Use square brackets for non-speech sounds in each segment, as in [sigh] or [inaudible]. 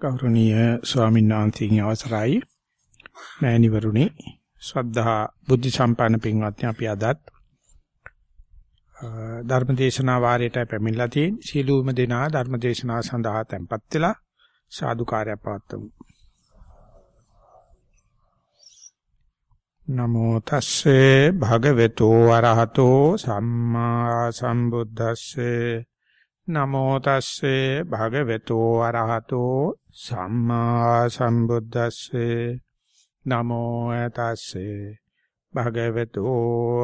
ගෞරවනීය ස්වාමීන් වහන්සේගේ අවසරයි. මෑණිවරුනි ශ්‍රද්ධා බුද්ධ සම්පන්න පින්වත්නි අපි අදත් ධර්මදේශනා වාරයට පැමිණලා තියෙන සීලූම දෙනා ධර්මදේශනා සඳහා tempත් වෙලා සාදුකාරය පවත්වමු. නමෝ තස්සේ භගවතු වරහතෝ සම්මා සම්බුද්දස්සේ නමෝ තස්සේ භගවතු අරහතෝ සම්මා සම්බුද්දස්සේ. නමෝ තස්සේ භගවතු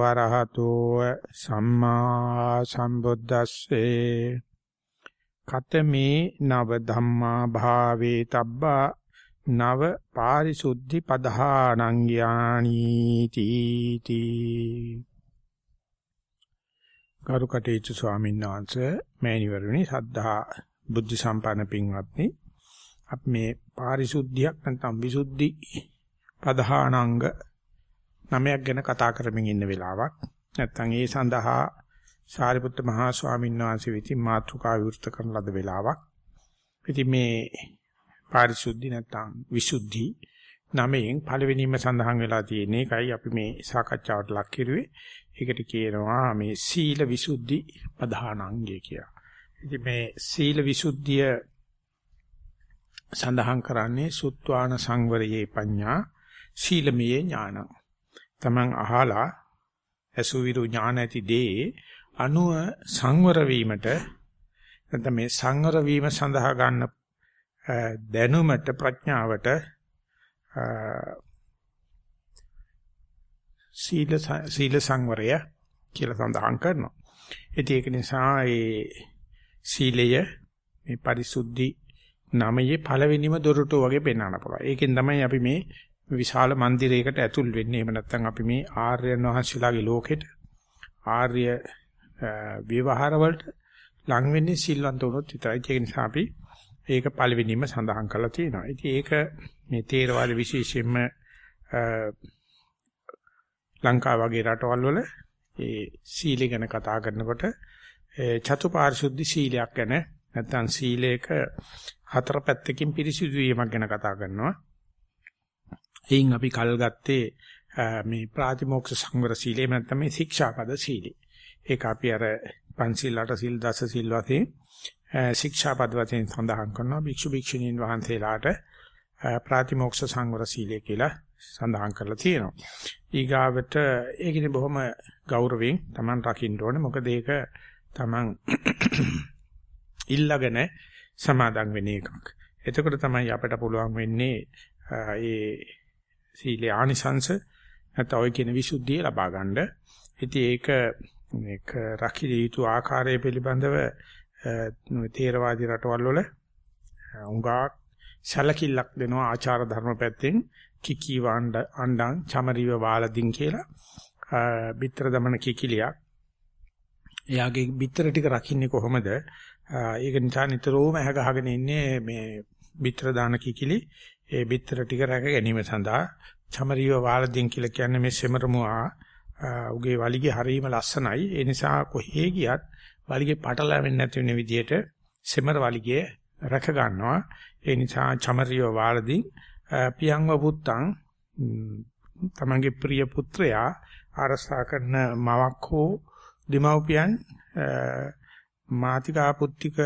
අරහතෝ සම්මා සම්බුද්දස්සේ. කතමේ නව ධම්මා භාවේ තබ්බා නව පාරිසුද්ධි පදහානං ඥානීති තී. ගරු කටයුතු ස්වාමීන් වහන්සේ මෑණිවරුනි සද්ධා බුද්ධ සම්පන්න පින්වත්නි. අපි මේ පාරිශුද්ධියක් නැත්නම් විසුද්ධි පදහානංග නමයක් ගැන කතා කරමින් ඉන්න වෙලාවක්. නැත්නම් ඒ සඳහා සාරිපුත්ත මහා ස්වාමීන් වහන්සේ විසින් මාතෘකා විවෘත කරන ලද වෙලාවක්. ඉතින් මේ පාරිශුද්ධි නැත්නම් විසුද්ධි නමයෙන් පළවෙනිම සඳහන් වෙලා තියෙන එකයි අපි මේ සාකච්ඡාවට ලක් කරුවේ. ඒකට කියනවා මේ සීල විසුද්ධි ප්‍රධානාංගය කියලා. ඉතින් මේ සීල විසුද්ධිය සඳහන් කරන්නේ සුත්වාන සංවරයේ පඤ්ඤා සීලමයේ ඥාන. Taman අහලා අසුවිරු ඥාන ඇති දේ අනුව සංවර වීමට නැත්නම් මේ සංවර වීම සඳහා ගන්න දැනුමට ප්‍රඥාවට සීල සීල සංවරය කියලා සඳහන් කරනවා. ඉතින් ඒක නිසා ඒ සීලය මේ පරිසුද්ධි නමයේ පළවෙනිම දොරටුව වගේ පෙන්වන්න පුළුවන්. ඒකෙන් තමයි අපි මේ විශාල මන්දිරයකට ඇතුල් වෙන්නේ. එහෙම නැත්නම් අපි මේ ආර්යයන් වහන්සේලාගේ ලෝකෙට ආර්ය විවහාර වලට ලං වෙන්නේ සිල්වන්ත වුණොත් විතරයි. ඒක නිසා අපි ඒක පළවෙනිම සඳහන් කරලා තියෙනවා. ඉතින් ඒක මේ තේරවාද විශේෂයෙන්ම ලංකාව වගේ රටවල් වල ඒ සීලය ගැන කතා කරනකොට චතුපාරිශුද්ධි සීලයක් ගැන නැත්නම් සීලයක හතර පැත්තකින් පිරිසිදු වීමක් ගැන කතා කරනවා. එයින් අපි කල් ගත්තේ මේ ප්‍රාතිමෝක්ෂ සංවර සීලය නැත්නම් මේ ශික්ෂාපද සීලය. ඒක අපි අර පන්සිල් අට සිල් දස සිල් වශයෙන් ශික්ෂාපද වශයෙන් සඳහන් කරනවා භික්ෂු භික්ෂුණීන් වහන්සේලාට ප්‍රාතිමෝක්ෂ සංවර සීලය කියලා සඳහන් කරලා තියෙනවා. ඊගාවට ඒකනේ බොහොම ගෞරවයෙන් Taman රකින්න ඕනේ. මොකද ඒක Taman [coughs] ඉල්ලගෙන සමාදන් වෙන එකක්. එතකොට තමයි අපිට පුළුවන් වෙන්නේ ඒ සීලේ ආනිසංශ නැත්නම් ඔය කියන විසුද්ධිය ලබා ගන්න. ඉතින් ඒක මේක රකිල යුතු ආකාරය පිළිබඳව තේරවාදී රටවල් වල උඟා සැලකිල්ලක් දෙනවා ආචාර ධර්ම පැත්තෙන් කිකී වණ්ඩ අණ්ඩං චමරිව වාලදින් කියලා බිත්තර දමන කිකිලියක්. එයාගේ බිත්තර ටික රකින්නේ කොහොමද? ඒක නිසා නිතරම ඇහ ගහගෙන ඉන්නේ මේ බිත්තර දාන කිකිලි ඒ බිත්තර ටික රැක ගැනීම සඳහා චමරිව වාලදින් කියලා කියන්නේ මේ සෙමරමුවා උගේ වලිගේ හරීම ලස්සනයි. ඒ නිසා කොහේ ගියත් වලිගේ පටලැවෙන්නේ නැති වෙන විදිහට සෙමර වලිගේ රැක ගන්නවා. ඒ නිසා චමරිව වාලදින් පියංව පුත්තං තමන්ගේ ප්‍රිය පුත්‍රයා ආරසා කරන මවක් හෝ දෙමව්පියන් මාතිකා පුත්තික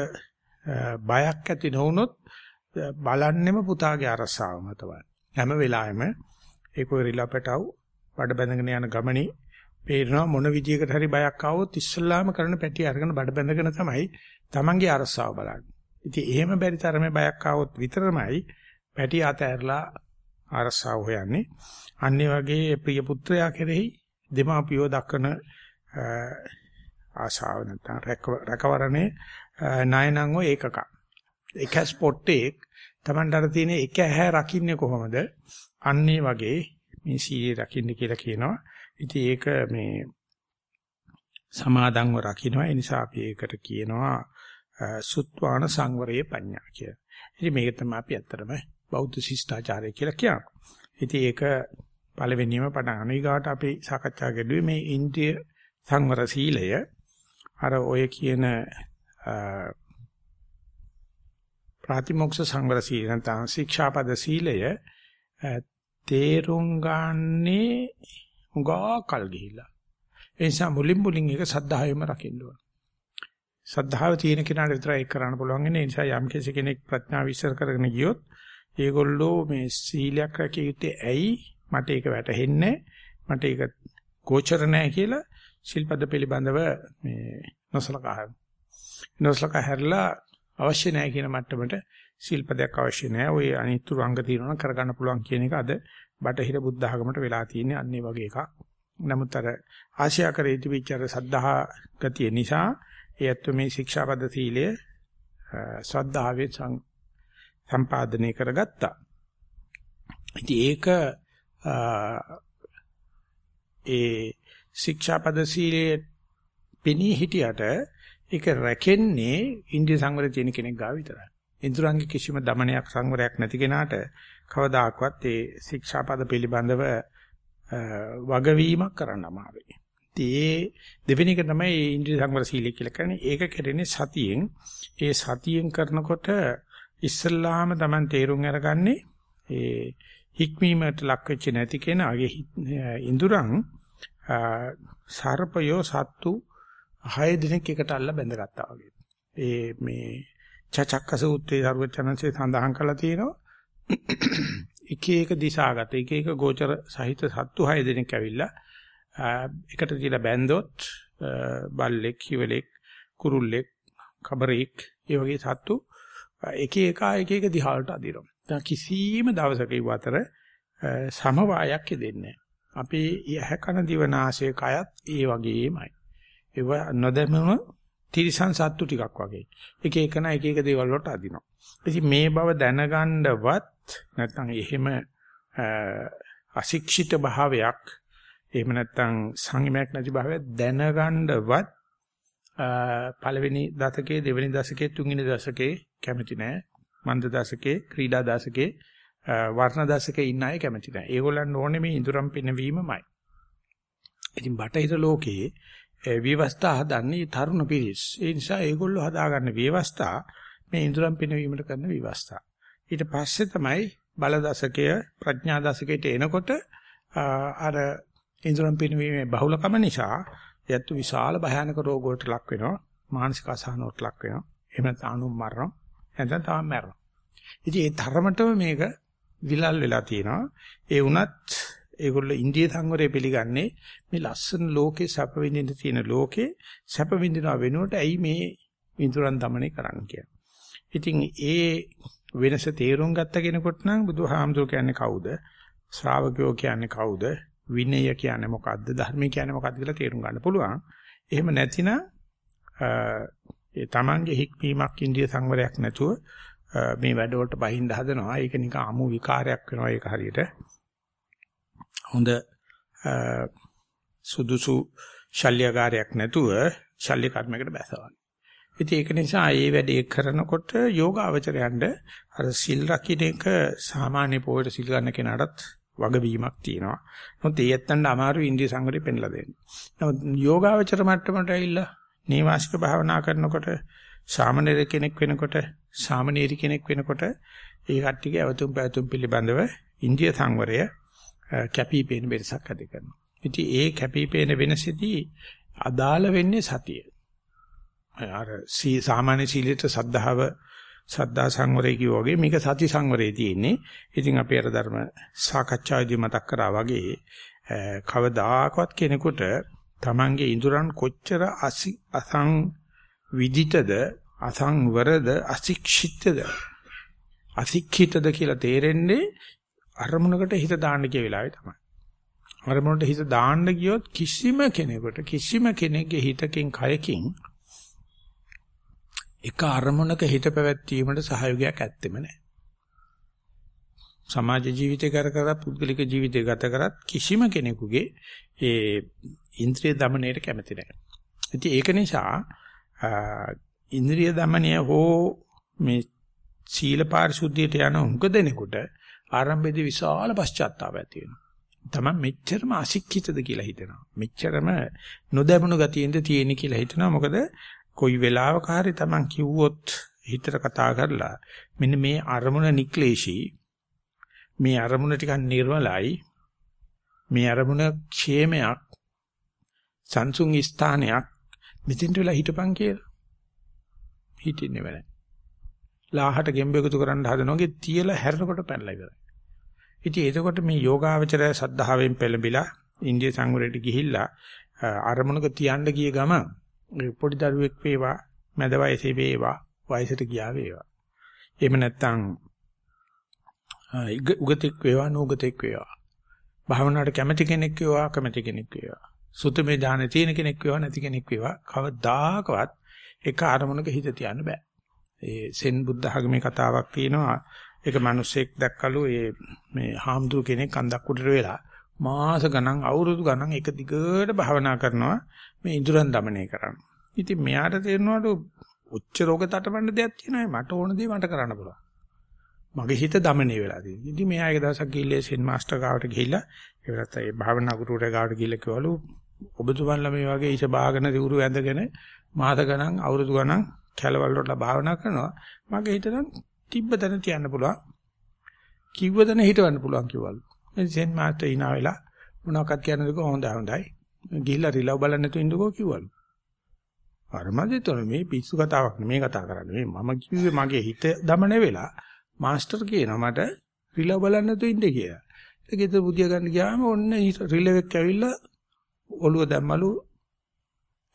බයක් ඇති නොවුනොත් බලන්නෙම පුතාගේ අරසාව මතවයි හැම වෙලාවෙම ඒක රිලපටව බඩ බැඳගෙන යන ගමනේ පේනවා මොන විදියකට හරි බයක් ආවොත් ඉස්සල්ලාම කරන පැටි අරගෙන බඩ බැඳගෙන තමයි තමන්ගේ අරසාව බලන්නේ. ඉතින් එහෙම බැරි තරමේ බයක් ආවොත් විතරමයි පැටි අතහැරලා අරසාව හොයන්නේ. අන්නේ වගේ ප්‍රිය පුත්‍රයා කෙරෙහි දෙමාපියෝ දක්වන ආශාව නැත්නම් රැකවරණේ ණයනං ඔය ඒකක. එක ස්පොට් එක Tamanටර තියෙන එක ඇහැ රකින්නේ කොහොමද? අන්නේ වගේ මේ සීලය රකින්න කියලා කියනවා. ඉතින් ඒක මේ සමාදන්ව රකින්නවා. ඒ නිසා අපි ඒකට කියනවා සුත්වාන සංවරයේ පඤ්ඤා කියලා. ඉතින් මේක තමයි අපි ඇත්තටම බෞද්ධ ශිෂ්ටාචාරය කියලා කියනවා. ඉතින් ඒක පළවෙනියම පටන් ගන්න. ඊගාට අපි සාකච්ඡා කරුවේ මේ ඉන්ද්‍රිය සංවර සීලය අර ඔය කියන ප්‍රතිමොක්ෂ සංවර සීල නැත්නම් ශික්ෂාපද සීලය තේරුම් ගන්නේ උගා කල් ගිහිලා. ඒ නිසා මුලින් මුලින් ඒක සද්ධායෙම රකින්න ඕන. සද්ධාව තියෙන කෙනාට විතරයි ඒක කරන්න පුළුවන්. ඒ නිසා යම් කෙනෙක් ප්‍රඥාව විශ්සර කරගෙන ගියොත් ඒගොල්ලෝ මේ සීලයක් රැකිය යුත්තේ ඇයි? මට ඒක වැටහෙන්නේ මට ඒක ගෝචර නැහැ කියලා ශිල්පද පිළිබඳව මේ නොසලකා හැර. නොසලකා හැරලා අවශ්‍ය නැහැ කියන මට්ටමට ශිල්පදයක් අවශ්‍ය නැහැ. ওই අනිත්තු අංග తీරණ කරගන්න පුළුවන් කියන එක අද බටහිර බුද්ධ ආගමට වෙලා තියෙන්නේ අන්න ඒ වගේ එකක්. නමුත් අර ආශ්‍යා කරේ තිබිච්ච සද්ධා ගතිය නිසා ඒ ඇත්ත මේ ශික්ෂාපද සීලය ශ්‍රද්ධාවේ සම්පාදනය කරගත්තා. ඉතින් ඒක ඒ ශික්ෂාපද සීලයේ පෙනී හිටියට ඒක රැකෙන්නේ ඉන්ද්‍රිය සංවරය තියෙන කෙනෙක් ගාව විතරයි. ඉන්ද්‍රයන්ගේ කිසිම দমনයක් සංවරයක් නැති කෙනාට කවදාකවත් ඒ ශික්ෂාපද පිළිබඳව වගවීමක් කරන්න අමාරුයි. ඒ දෙවෙනි එක තමයි ඉන්ද්‍රිය සංවර සීලය කියලා කියන්නේ. ඒක කරන්නේ සතියෙන්. ඒ සතියෙන් කරනකොට ඉස්සල්ලාම Taman තේරුම් අරගන්නේ ඒ හික්මීමට ලක් වෙච්ච නැති කෙනාගේ ඉඳුරන් සර්පයෝ සත්තු හය දිනක් එකට අල්ල බැඳගත්තා වගේ. ඒ මේ චචක්ක සූත්‍රයේ සර්වචනන්සේ සඳහන් කරලා තියෙනවා එක එක දිශාගත එක එක ගෝචර සහිත සත්තු හය දිනක් ඇවිල්ලා එකට තියලා බැන්දොත් බල්ලෙක්, හිවලෙක්, කුරුල්ලෙක්, කබරෙක් ඒ වගේ සත්තු එක එක එක එක දිහාවට අදිනවා. දැන් කිසිම දවසක ඒ අතර සමவாயයක් දෙන්නේ අපේ යහ කන දිවනාසය කයත් ඒ වගේමයි. ඒව නොදැමුණු තිරිසන් සත්තු ටිකක් වගේ. එක එකන එක එක දේවල් වලට අදිනවා. ඉතින් මේ බව දැනගන්නවත් නැත්නම් එහෙම අශික්ෂිත භාවයක් එහෙම නැත්නම් සංයමයක් නැති භාවයක් දැනගන්නවත් පළවෙනි දශකයේ දෙවෙනි දශකයේ තුන්වෙනි දශකයේ කැමති නැහැ. මන්ද දශකයේ ක්‍රීඩා දශකයේ වර්ණ දශකයේ ඉන්න අය කැමති නැහැ. ඒගොල්ලන් ඕනේ මේ ඉඳුරම් පිනවීමමයි. ඉතින් බටහිර ලෝකයේ විවස්ථා හදන්නේ තරුණ පිරිස්. ඒ නිසා ඒගොල්ලෝ හදාගන්න විවස්ථා මේ ඉඳුරම් පිනවීමට කරන විවස්ථා. ඊට පස්සේ තමයි බල දශකය ප්‍රඥා දශකයට එනකොට අර ඉන්ද්‍රම් පිනවීමේ බහුලකම නිසා ඒත් විශාල භයානක රෝග වලට ලක් වෙනවා. මානසික අසහනවලට ලක් වෙනවා. එහෙම නැත්නම් අනුන් මරනවා. නැත්නම් තාම මැරෙනවා. ඉතින් ඒ තරමටම මේක විලල් වෙලා තියෙනවා. ඒ වුණත් ඒගොල්ලෝ ඉන්දිය සංවරය පිළිගන්නේ මේ ලස්සන ලෝකේ සැප විඳින්න තියෙන ලෝකේ සැප විඳිනවා වෙනුවට ඇයි මේ විඳුරන් দমনය කරන්න කියලා. ඉතින් ඒ වෙනස තේරුම් ගත්ත කෙනෙකුට නම් බුදුහාමුදුර කියන්නේ කවුද? ශ්‍රාවකයෝ කියන්නේ කවුද? විනය කියන්නේ මොකද්ද ධර්මය කියන්නේ මොකද්ද කියලා තේරුම් ගන්න පුළුවන්. එහෙම නැතිනම් ඒ තමන්ගේ හික්මීමක් ඉන්දිය සංවරයක් නැතුව මේ වැඩවලට බහින්න හදනවා. ඒක නිකන් අමු විකාරයක් වෙනවා ඒක හරියට. හොඳ සුදුසු ශල්‍යකාරයක් නැතුව ශල්‍ය කර්මයකට බැසවන්නේ. ඉතින් ඒක නිසා මේ වැඩේ කරනකොට යෝගාවචරයන්ට අර සිල් රකින්න එක සාමාන්‍ය පොයට සිල් ගන්න කෙනාටත් වගවීමක් තියෙනවා. නමුත් ඒ ඇත්තන්ට අමාරු ඉන්දිය සංගරේ පෙන්ලා දෙන්න. නමුත් යෝගාවචර මට්ටමට ඇවිල්ලා නේවාසික භාවනා කරනකොට සාමනීර කෙනෙක් වෙනකොට සාමනීරි කෙනෙක් වෙනකොට ඒ කට්ටියගේ අවතුම් පැතුම් පිළිබඳව ඉන්දිය සංවරය කැපිපේන වෙනසක් ඇති කරනවා. ඉතින් ඒ කැපිපේන වෙනසෙදී අදාළ වෙන්නේ සතිය. අර සාමාන්‍ය සීලයට සද්ධාව සද්දා සංවරය කිව්වා වගේ මේක සති සංවරයේ තියෙන්නේ. ඉතින් අපි අර ධර්ම සාකච්ඡාවේදී මතක් කරා වගේ කවදාකවත් කෙනෙකුට Tamange ඉඳුරන් කොච්චර අසං විදිතද අසංවරද අශික්ෂිතද අශික්ෂිතද කියලා තේරෙන්නේ අරමුණකට හිත දාන්න කිය වෙලාවේ තමයි. අරමුණට හිත දාන්න ගියොත් කිසිම කෙනෙකුට කිසිම කෙනෙක්ගේ හිතකින් කයකින් එක අරමුණක හිත පැවැත්වීමට සහයෝගයක් ඇත්තෙම නැහැ. සමාජ ජීවිතය කර කර පුද්ගලික ජීවිතය ගත කරත් කිසිම කෙනෙකුගේ ඒ ඉන්ද්‍රිය দমনයට කැමති නැහැ. ඉතින් ඒක නිසා ඉන්ද්‍රිය দমনය හෝ මේ සීල පාරිශුද්ධියට යන උඟ දෙනකොට ආරම්භයේදී විශාල පශ්චාත්තාපය ඇති වෙනවා. තමන් මෙච්චරම අශික්ෂිතද කියලා හිතෙනවා. මෙච්චරම නොදැමුණු ගතියෙන්ද තියෙන්නේ කියලා හිතෙනවා. මොකද කොයි වෙලාවක හරි Taman කිව්වොත් හිතට කතා කරලා මෙන්න මේ අරමුණ නික්ලේශී මේ අරමුණ ටිකක් නිර්මලයි මේ අරමුණ ക്ഷേමයක් සංසුන් ස්ථානයක් මෙතෙන්ට වෙලා හිටපන් කියලා හිටින්නේ නැහැ. ලාහට ගෙම්බෙකුතු කරන්න හදනෝගේ තියලා හැරෙනකොට පැනලා ඉවරයි. ඉතින් එතකොට මේ යෝගාවචරය සද්ධාවෙන් පෙළඹිලා ඉන්දිය සංවරයට ගිහිල්ලා අරමුණක තියන්න ගිය ගම පොඩි දරුවෙක් වේවා මැද වයසේ වේවා වයසට ගියා වේවා. එහෙම නැත්නම් උගතෙක් වේවා නුගතෙක් වේවා. භාවනාවට කැමති කෙනෙක් වේවා කැමති කෙනෙක් වේවා. සුතමේ ඥාන තියෙන කෙනෙක් වේවා නැති කෙනෙක් වේවා කවදාකවත් එක අරමුණක හිත තියන්න බෑ. ඒ සෙන් බුද්ධ ආගමේ කතාවක් තියෙනවා. ඒක මිනිස්සෙක් දැක්කලු ඒ මේ හාමුදුරු කෙනෙක් අන්දක් උඩට වෙලා මාස ගණන් අවුරුදු ගණන් එක දිගට භාවනා කරනවා මේ ඉඳුරන් দমনය කරන්න. ඉතින් මෙයාට තේරෙනවලු උච්ච රෝග තටමඬ දෙයක් තියෙනවා මට ඕන දේ මට කරන්න පුළුවන්. මගේ හිත দমনය වෙලා තියෙනවා. ඉතින් මෙයා එක දවසක් ගිහිල්ලා සෙන් මාස්ටර් ගාවට ගිහිල්ලා ඒ වෙලත් ඒ භාවනා ගුරුවරයා ගාවට ගිහිල්ලා කිව්වලු ඔබතුමන්ලා මේ වගේ ඉෂ බාගෙන දිවුරු ඇඳගෙන මාස ගණන් අවුරුදු ගණන් කැලවල වල භාවනා කරනවා. මගේ හිත නම් තිබ්බ තැන තියන්න පුළුවන්. කිව්ව තැන හිටවන්න පුළුවන් කිව්වලු. මේ සෙන් මාස්ටර් hina වෙලා මොනවක්වත් කියන්නේ නැතුව හොඳයි හොඳයි ගිහිල්ලා රිලව් බලන්න නැතුව ඉන්නකෝ කිව්වලු. අර මැදතොර මේ පිස්සු කතාවක් නෙමේ කතා කරන්නේ. මේ මම කිව්වේ මගේ හිත දමන වෙලා මාස්ටර් කියනවා මට රිලව් බලන්න නැතුව ඉන්න කියලා. ඒකෙත් බුදිය ගන්න ගියාම ඔන්න රිලව් එක ඇවිල්ලා ඔළුව දැම්මලු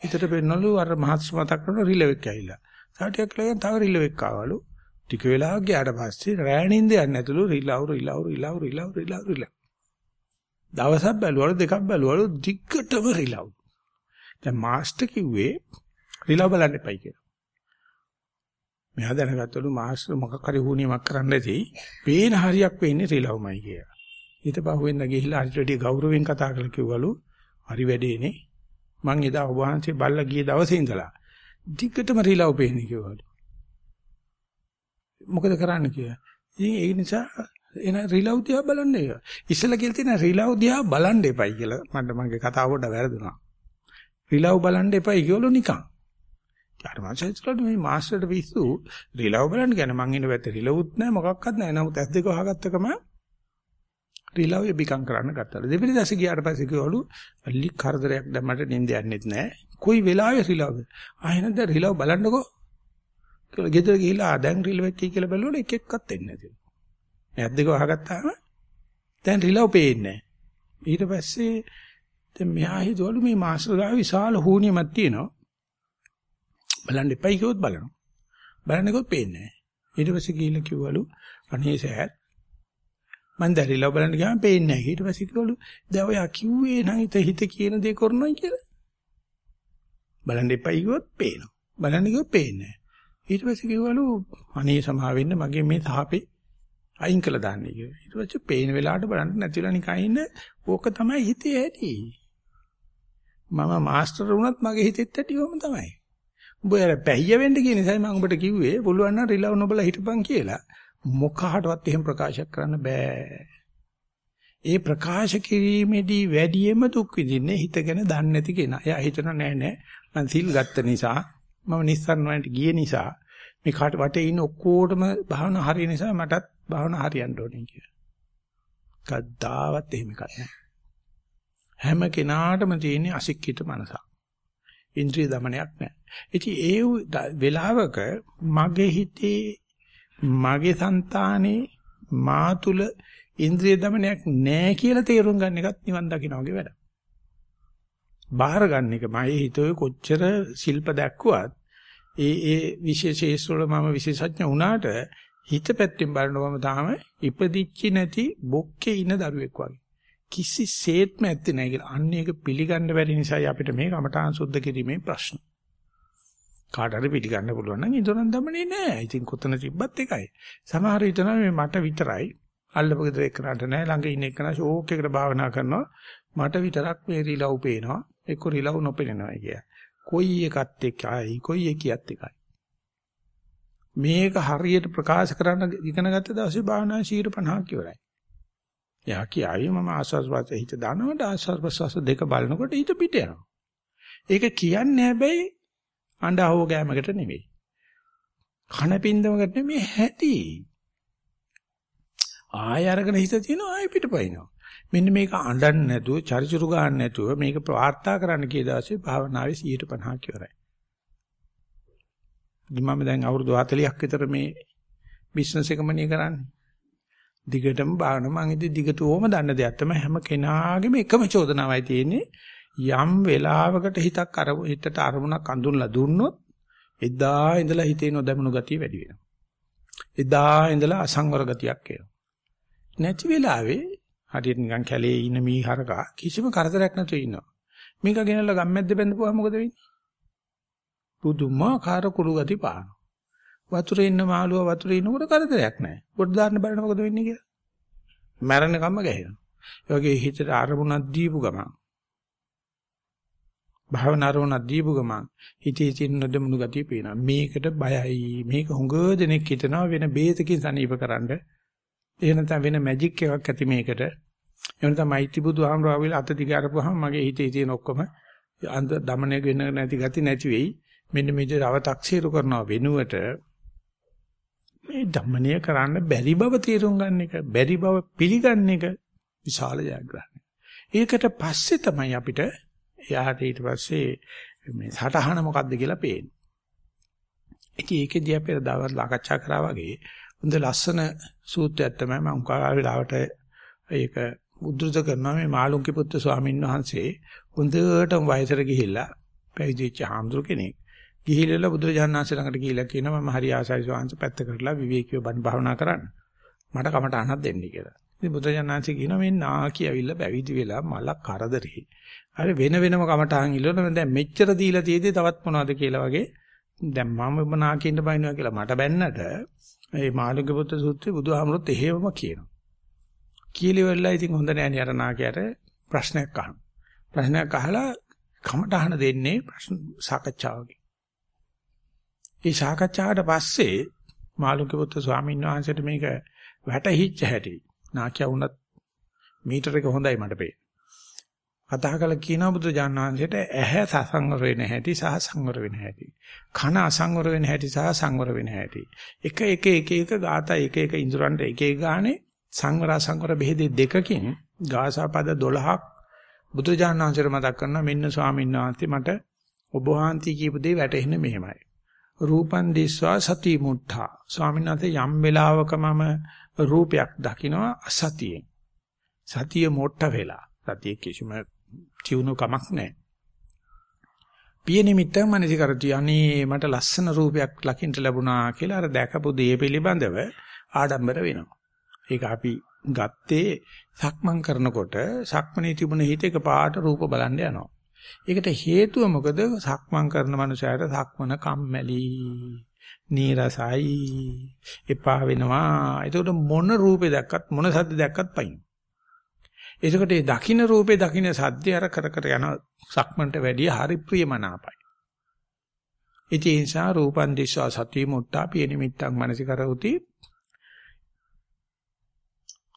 හිතට පෙන්නලු අර මහත්ස් මතක් කරන රිලව් එක ඇවිල්ලා. සාටියක් ලගන් තව රිලව් එක ආවලු. ටික වෙලාවක් ගියාට පස්සේ රෑනින්ද යන්නේ නැතුළු රිලව් රිලව් රිලව් රිලව් රිලව් රිලව්. දවසක් බැලුවලු දෙකක් බැලුවලු දිග්ගටම රිලව්. දැන් මාස්ටර් කිව්වේ රිලව් බලන්න එපයි කියලා. මෙයා දැනගත්තලු මාස්ටර් මොකක් හරි හුනියමක් කරන්න ඇති. පේන හරියක් වෙන්නේ රිලව්මයි කියලා. ඊට පහුවෙන්ද ගිහිල්ලා හරිට වැඩි ගෞරවයෙන් කතා කරලා කිව්වලු හරි වැඩේනේ. මං එදා ඔබ වහන්සේ බල්ලා ගිය දවසේ ඉඳලා දිග්ගටම රිලව් පේන්නේ කිව්වලු. මොකද කරන්න කියලා. ඉතින් ඒ නිසා එන රිලව් දිහා බලන්න ඒක. ඉස්සලා කියලා තියෙන රිලව් දිහා බලන්න එපයි කියලා මට මගේ කතාව පොඩ්ඩක් වැරදුනා. රිලව් බලන්න එපයි කියවලු නිකන්. ඊට පස්සේ මේ මාස්ටර්ට පිස්සු රිලව් බලන්න කියන මං ඉන්න පැත්තේ රිලවුත් නැහැ මොකක්වත් නැහැ. නමුත් ඇස් දෙක වහගත්තකම රිලව් එබිකම් කරන්න ගත්තා. දෙවෙනි දැසේ ගියාට පස්සේ කිව්වලු අලි කරදරයක් දැම්මට නිින්ද යන්නෙත් නැහැ. කොයි වෙලාවෙ රිලව්? ආයෙත් රිලව් බලන්නකෝ කියලා ගෙදර ගිහිල්ලා දැන් රිලව් එකයි කියලා බැලුවොත් එක එක්කත් එන්නේ නැතිලු. මේ අද්දක වහගත්තාම දැන් රිලව් පේන්නේ ඊට පස්සේ දැන් මෙහා හිතවලු මේ මාස්ටර් ගාව විශාල හුනියමක් තියෙනවා. බලන්න එපයි කිව්වොත් බලනවා. බලන්නකොත් පේන්නේ නැහැ. ඊට පස්සේ ගිහිල්ලා කිව්වලු අනේ සෑහත් මං දැරිලා බලන්න ගියාම පේන්නේ නැහැ. ඊට පස්සේ කිව්වලු දැන් ඔයා කිව්වේ නම් හිත හිත කියන දේ කරනොයි කියලා. බලන්න එපයි කිව්වොත් පේනවා. බලන්න කිව්වොත් පේන්නේ නැහැ. ඊට පස්සේ කිව්වලු අනේ සමා වෙන්න මගේ මේ තාපේ අයින් කළා දාන්නේ කියලා. ඊට පස්සේ පේන වෙලාවට බලන්න නැතිලා නිකන් ඉන්න ඕක තමයි හිතේ ඇති. මම මාස්ටර් වුණත් මගේ හිතෙත් ඇටිවම තමයි. උඹ අර පැහිය වෙන්න කියන නිසා මම උඹට කිව්වේ පුළුවන් නම් රිලව් නොබලා හිටපන් කියලා. මොකහටවත් එහෙම ප්‍රකාශ කරන්න බෑ. ඒ ප්‍රකාශ කිරීමේදී වැඩියෙන්ම දුක් විඳින්නේ හිතගෙන දන්නේ නැති කෙනා. එයා හිතන නෑ නෑ මං සිල් ගත්ත නිසා මම නිස්සාරණ වලට ගිය නිසා මේ කාට වටේ ඉන්න ඔක්කොටම භාවනා හරිය නිසා මටත් භාවනා හරියන්න ඕනේ කියලා. කද්දාවත් එහෙම එකක් නැහැ. හැම කෙනාටම තියෙන අසික්කිත මනසක්. ඉන්ද්‍රිය দমনයක් නැහැ. ඉතින් ඒ වෙලාවක මගේ හිතේ මගේ సంతානේ මා තුල ඉන්ද්‍රිය দমনයක් නැහැ කියලා තේරුම් ගන්න එකත් නිවන් දකින්න වගේ වැඩක්. බාහිර ගන්න එක මගේ හිතේ කොච්චර ශිල්ප දැක්කුවත් ඒ ඒ විශේෂ ශේෂ වල මම විශේෂඥ වුණාට හිත පැත්තෙන් බලනකොම තාම ඉපදිච්චි නැති බොක්කේ ඉන දරුවෙක් වගේ කිසිසේත්ම ඇත්තේ නැහැ කියලා. අන්න ඒක පිළිගන්න බැරි නිසායි අපිට මේ කමඨාන් සුද්ධ කිරීමේ ප්‍රශ්න. කාට හරි පිළිගන්න පුළුවන් නම් ඉදොනන් දමනේ නෑ. ඉතින් කොතන තිබ්බත් එකයි. සමහර හිතනවා මේ මට විතරයි අල්ලපු ගෙදර එක්කනට නෑ ළඟ ඉන්න එක්කන ෂෝක් එකකට භාවනා කරනවා. මට විතරක් මේ රිලව් පේනවා. එක්ක රිලව් නොපෙනෙනවා කිය. කොයි එකත් එකයි කොයි එකියත් එකයි. මේක හරියට ප්‍රකාශ කරන්න ඉගෙන ගත්ත දවසේ භාවනා 50 ඉවරයි. යා කියයි මම ආස්වාස් වාසයේ හිත දානකොට ආස්වාස් ප්‍රසවාස දෙක බලනකොට හිත පිට යනවා. ඒක කියන්නේ හැබැයි අඬහව ගෑමකට නෙවෙයි. කන පින්දමකට නෙමෙයි හැටි. ආය අරගෙන හිත තියෙනවා ආය පිටපයින්නවා. මෙන්න මේක අඬන්නේ නැතුව, චරිචුරු ගන්න නැතුව මේක ප්‍රාර්ථනා කරන්න කී දාසේ භාවනාවේ 150ක් ඉවරයි. මම දැන් අවුරුදු 40ක් විතර මේ බිස්නස් එකමනේ කරන්නේ. දිගටම බාන මං ඉතින් දිගටම දන්න දෙයක් තමයි හැම කෙනාගේම එකම චෝදනාවයි තියෙන්නේ යම් වෙලාවකට හිතක් අර හිතට අරමුණක් අඳුන්ලා දුන්නොත් එදා ඉඳලා හිතේ නොදැමුණු ගතිය වැඩි වෙනවා. එදා ඉඳලා අසංවර ගතියක් එනවා. නැති වෙලාවේ හරියට නිකන් කැලේ ඉන්න මීහරකා කිසිම කරදරයක් නැතුව ඉන්නවා. මේක ගෙනල්ලා ගම්මැද්ද බැඳපුවා මොකද වෙන්නේ? පුදුමාකාර කුළු ගති පාන. වතුරේ ඉන්න මාළුවා වතුරේ ඉන්නකොට කරදරයක් නැහැ. පොඩ් දාන්න බලන්න මොකද වෙන්නේ කියලා. මැරෙන කම්ම ගැහෙනවා. ඒ වගේ හිතට අරමුණක් දීපු ගමන් භාවනා අරමුණක් දීපු ගමන් හිතේ තියෙන නොදමුණු ගතිය පේනවා. මේකට බයයි. මේක හුඟ දෙනෙක් හිතනවා වෙන බේතකින් සනීපකරනද. එහෙම නැත්නම් වෙන මැජික් එකක් ඇති මේකට. එහෙම නැත්නම් මෛත්‍රී බුදුහාමරාවිල අත දිග අරපුවාම මගේ හිතේ තියෙන ඔක්කොම අන්ත දමණය වෙන නැති ගති නැති වෙයි. මෙන්න මේ දව තක්සීරු කරනවා වෙනුවට මේ ධම්මනය කරන්න බැරි බව තේරුම් ගන්න එක බැරි බව පිළිගන්න එක විශාල ජයග්‍රහණයක්. ඒකට පස්සේ තමයි අපිට එයාට ඊට පස්සේ මේ සටහන මොකද්ද කියලා පේන්නේ. ඉතින් ඒකෙදී අපි දවස් සාකච්ඡා කරා වගේ හොඳ ලස්සන සූත්‍රයක් තමයි මම උකා වෙලාවට ඒක උද්දෘත කරනවා මේ මාළුන්ගේ පුත්තු ස්වාමීන් වහන්සේ හොඳටම වයසට ගිහිල්ලා පැවිදිච්ච හාමුදුර කෙනෙක්. ගිහිල්ලා බුදුරජාණන් වහන්සේ ළඟට ගිහිල්ලා කියනවා මම හරි ආසයි ස්වාමීන් පැත්ත කරලා විවේකීව බණ භාවනා කරන්න. මට කමට අහන්නත් දෙන්න කියලා. ඉතින් බුදුරජාණන් වහන්සේ කියනවා මේ නාකි ඇවිල්ලා පැවිදි වෙලා මල කරදරේ. අර වෙන වෙනම කමටහන් ඉල්ලන දැන් මෙච්චර දීලා තියෙදි තවත් මොනවද කියලා වගේ දැන් මම ඔබ නාකින්න බයිනවා කියලා මට බැන්නට මේ මාළුගේ පුත්‍ර සූත්‍රයේ බුදුහාමුදුරුත් එහෙමම කියනවා. කීලිවෙල්ලා ඉතින් හොඳ නෑ නේ අර නාකියට ප්‍රශ්නයක් අහනවා. ප්‍රශ්නයක් අහලා කමටහන දෙන්නේ ප්‍රශ්න සාකච්ඡාවකින්. ඒ සාකච්ඡාවට පස්සේ මාළුගේ පුත්‍ර ස්වාමීන් වහන්සේට මේක වැටහිච්ච හැටි නාකිය වුණත් මීටර එක හොඳයි මට පේන්නේ. කතා කළ කියනවා බුදුජාණන් වහන්සේට ඇහැ සසංවර වෙන හැටි සහ සංවර වෙන හැටි. කන අසංවර වෙන හැටි සහ සංවර වෙන හැටි. එක එක එක එක ગાතා එක එක ඉඳුරන්ට එක එක ගානේ සංවර අසංවර බෙහෙදේ දෙකකින් ගාසාපද 12ක් බුදුජාණන් වහන්සේට මතක් කරනවා මෙන්න ස්වාමීන් වහන්සේ මට ඔබ වහන්සේ කියපු දේ වැටහෙන්නේ මෙහෙමයි. රූපන් දිස්වා සති මුට්ඨා ස්වාමීන් වහන්සේ යම් වෙලාවක මම රූපයක් දකිනවා අසතියෙන්. සතිය මොට්ට වෙලා. සතිය කිසිම තියුණු කමක් නැහැ. පිය නිමිත්ත මනසිකරති අනේ මට ලස්සන රූපයක් ලකින්න ලැබුණා කියලා අර දැකපු දේ පිළිබඳව ආඩම්බර වෙනවා. ඒක අපි ගත්තේ සක්මන් කරනකොට සක්මනේ තිබුණ හිත එක පාට රූප බලන්න යනවා. ඒකට හේතුව මොකද සක්මන් කරන මනුස්සයාට සක්මන කම්මැලි නීරසයි එපා වෙනවා. ඒකට මොන රූපේ දැක්කත් මොන සද්ද දැක්කත් පයින්. එතකොට මේ දකින්න රූපේ දකින්න සද්දය අර කර කර යන සක්මන්ට වැඩිය හරි ප්‍රියමනාපයි. ඉතින් ඒ නිසා රූපන් දිස්වා සති මුට්ටා පිය නිමිත්තක් මනසිකරෝති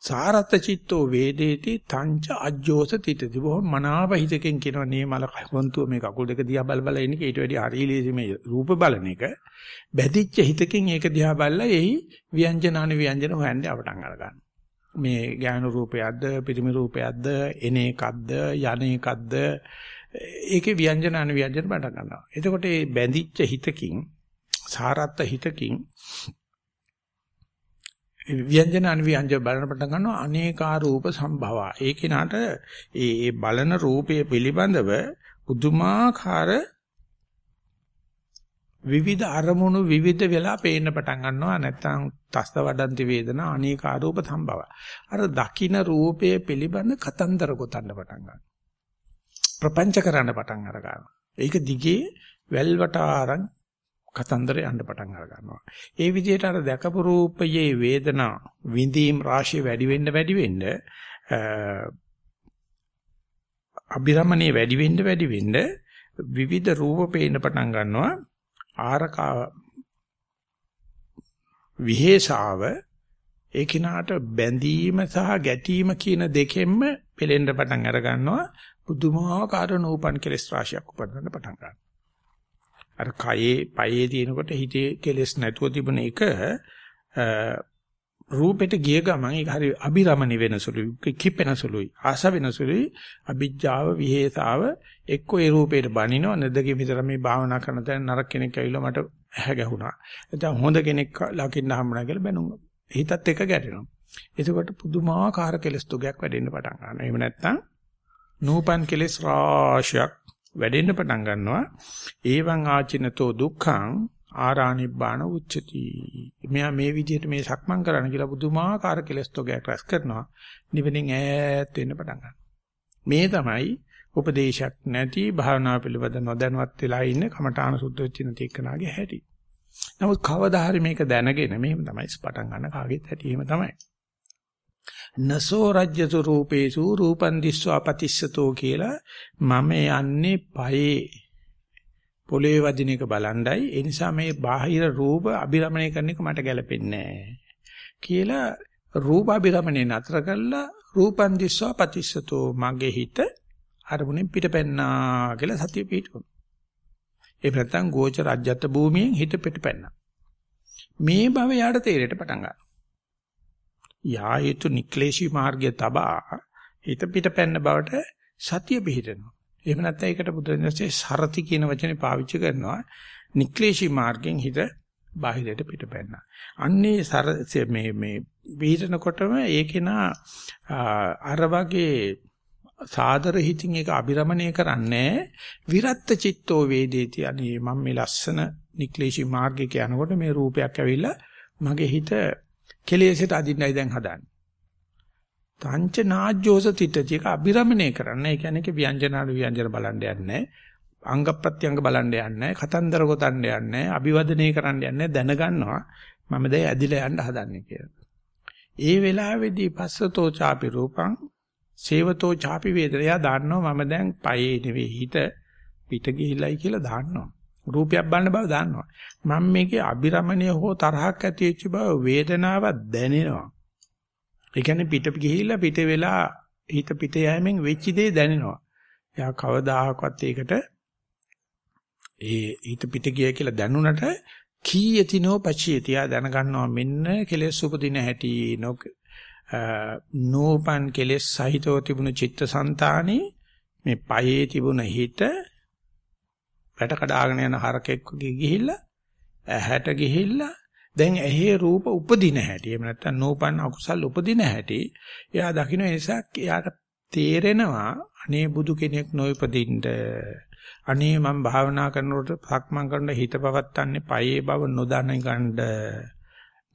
සාරත චිත්තෝ වේදේති තංච අජ්ජෝස තිතති. බොහොම මනාප හිතකින් කියනවා නේ මල හොන්තුව මේ කකුල් දෙක දිහා බල බල ඉන්නේ ඊට වැඩිය හරි ලේසි මේ රූප බලන එක. බැදිච්ච හිතකින් ඒක දිහා බලලා එයි ව්‍යංජන අනු ව්‍යංජන හොයන්නේ අපටන් අරගන්න. මේ ඥාන රූපයක්ද පිරිමි රූපයක්ද එන එකක්ද යන එකක්ද ඒකේ ව්‍යංජන අන ව්‍යංජන බඩ ගන්නවා. එතකොට මේ බැඳිච්ච හිතකින් සාරත්ත හිතකින් ව්‍යංජන අන ව්‍යංජන බලන පටන් ගන්නවා අනේකා රූප සම්භවා. ඒ කෙනාට ඒ බලන රූපයේ පිළිබඳව පුදුමාකාර විවිධ අරමුණු විවිධ වෙලා පේන්න පටන් ගන්නවා නැත්නම් තස්ත වඩන්ති වේදනා අනේක ආරූප සම්භව. අර දකින්න රූපයේ පිළිබඳ කතන්දර ගොතන්න පටන් ගන්නවා. ප්‍රපංච කරන්න පටන් අර ගන්නවා. ඒක දිගේ වැල්වට ආරන් කතන්දර යන්න පටන් අර ගන්නවා. ඒ විදිහට අර දැකපු රූපයේ වේදනා විඳීම් රාශිය වැඩි වෙන්න වැඩි වෙන්න අභිරමණේ වැඩි වෙන්න වැඩි වෙන්න විවිධ රූප පේන්න පටන් ගන්නවා. ආරකා විහෙසාව ඒ කිනාට බැඳීම සහ ගැටීම කියන දෙකෙන්ම පෙලෙන්න පටන් අර ගන්නවා පුදුමාකාර නූපන් කෙලස් රාශියක් උපදින්න පටන් ගන්නවා අර කයේ පයේ තියෙනකොට හිතේ කෙලස් නැතුව තිබුණ එක රූපෙට ගිය ගමන් ඒක හරි අබිරමණි වෙනසුළුයි කිපෙන සුළුයි ආස වෙනසුළුයි අ비ජ්ජාව විහෙසාව එක්ක ඒ රූපේට බනිනව. නැදගේ විතර මේ භාවනා කරන තැන නරක කෙනෙක් ඇවිල්ලා මට ඇහැ ගැහුණා. නැත්නම් හොඳ කෙනෙක් ලකින්න හම්බුණා කියලා බැනුවා හිතත් එක ගැටෙනවා. එතකොට පුදුමාකාර කෙලස් තුගයක් වැඩෙන්න පටන් ගන්නවා. එහෙම නැත්නම් නූපන් කෙලස් රාශියක් වැඩෙන්න පටන් ගන්නවා ඒවං ආචිනතෝ දුක්ඛං ආරානිබ්බාන උච්චති. මෙයා මේ විදිහට මේ සක්මන් කරන්න කියලා බුදුමාකාර කෙලස් තෝගයක් රැස් කරනවා. නිවෙනින් ඈත් වෙන්න පටන් ගන්නවා. මේ තමයි උපදේශයක් නැති භාවනා පිළිබඳ නොදැනුවත් වෙලා ඉන්න කමඨාන සුද්ධ වෙච්ච නැති එක්කනාගේ හැටි. නමුත් කවදා හරි මේක දැනගෙන මෙහෙම තමයි පටන් ගන්න කාගෙත් හැටි එහෙම තමයි. නසෝ රජ්‍යතු රූපේසු රූපන් දිස්වා පතිස්සතෝ කියලා මම යන්නේ පයේ පොළවේ වදින එක බලණ්ඩයි ඒ නිසා මේ බාහිර රූප අභිරමණය කරන එක මට ගැලපෙන්නේ කියලා රූප අභිරමණය නතර කළා රූපන් දිස්වා පතිස්සතෝ මගේ හිත අරමුණෙන් පිටපැන්නා කියලා සතිය පිටුන. ඒ නැත්තම් ගෝච රජ්‍යත් භූමියෙන් හිත පිටපැන්නා. මේ භව යාට තේරෙට පටන් ගන්නවා. යා යුතු නික්ලේශී මාර්ගය තබා හිත පිටපැන්න බවට සතිය පිහිටනවා. එහෙම නැත්නම් ඒකට බුදුරජාණන්සේ සරති කියන වචනේ පාවිච්චි කරනවා. නික්ලේශී මාර්ගෙන් හිත බාහිරයට පිටපැන්න. අන්නේ සර මේ මේ පිටනකොටම ඒකේනා අර වගේ සාදර හිතින් ඒක අබිරමණය කරන්නේ විරත්ත චිත්තෝ වේදේති අනේ මම මේ ලස්සන නික්ලේශී මාර්ගයක යනකොට මේ රූපයක් ඇවිල්ලා මගේ හිත කෙලෙසට අදින්නයි දැන් හදාන්නේ තංච නාජ්ජෝස තිටති එක අබිරමණය කරන්න. ඒ කියන්නේ කි ව්‍යංජනාලු ව්‍යංජන බලන්න යන්නේ අංග ප්‍රත්‍යංග බලන්න යන්නේ කතන්දර ගොතන්න යන්නේ අභිවදනය කරන්න යන්නේ දැනගන්නවා මම දැන් ඇදිලා යන්න හදන්නේ කියලා. ඒ වෙලාවේදී පස්සතෝ ചാපි රූපං සේවතෝ ചാපි වේදනයා දාන්නවා මම දැන් පයේ නෙවෙයි හිත පිට ගිහිල්ලයි කියලා දාන්නවා. රූපයක් බලන බව දාන්නවා. මම මේකේ අබිරමණය හෝ තරහක් ඇති වෙච්ච බව වේදනාවක් දැනෙනවා. ඒ කියන්නේ පිට ගිහිල්ලා පිට වෙලා හිත පිට යෑමෙන් වෙච්ච දේ දැනෙනවා. එයා කවදාහක්වත් ඒකට ඒ හිත පිට ගිය කියලා දැනුණට කීයතිනෝ පචියති. එයා දැනගන්නවා මෙන්න කෙලෙස් උපදින හැටි නෝපන් කෙලෙස් සහිතව තිබුණු චිත්තසංතානේ මේ පයේ තිබුණ හිත වැට කඩාගෙන යන හරකෙක් වගේ ගිහිල්ලා ඇහැට ගිහිල්ලා දැන් ඇහි රූප උපදින හැටි. එහෙම නැත්නම් නෝපන් අකුසල් උපදින හැටි. එයා දකින්න නිසා එයාට තේරෙනවා අනේ බුදු කෙනෙක් නොඉපදින්න අනේ මම භාවනා කරනකොට සක්මන් කරන හිත පවත්තන්නේ පයේ බව නොදැන ගන්න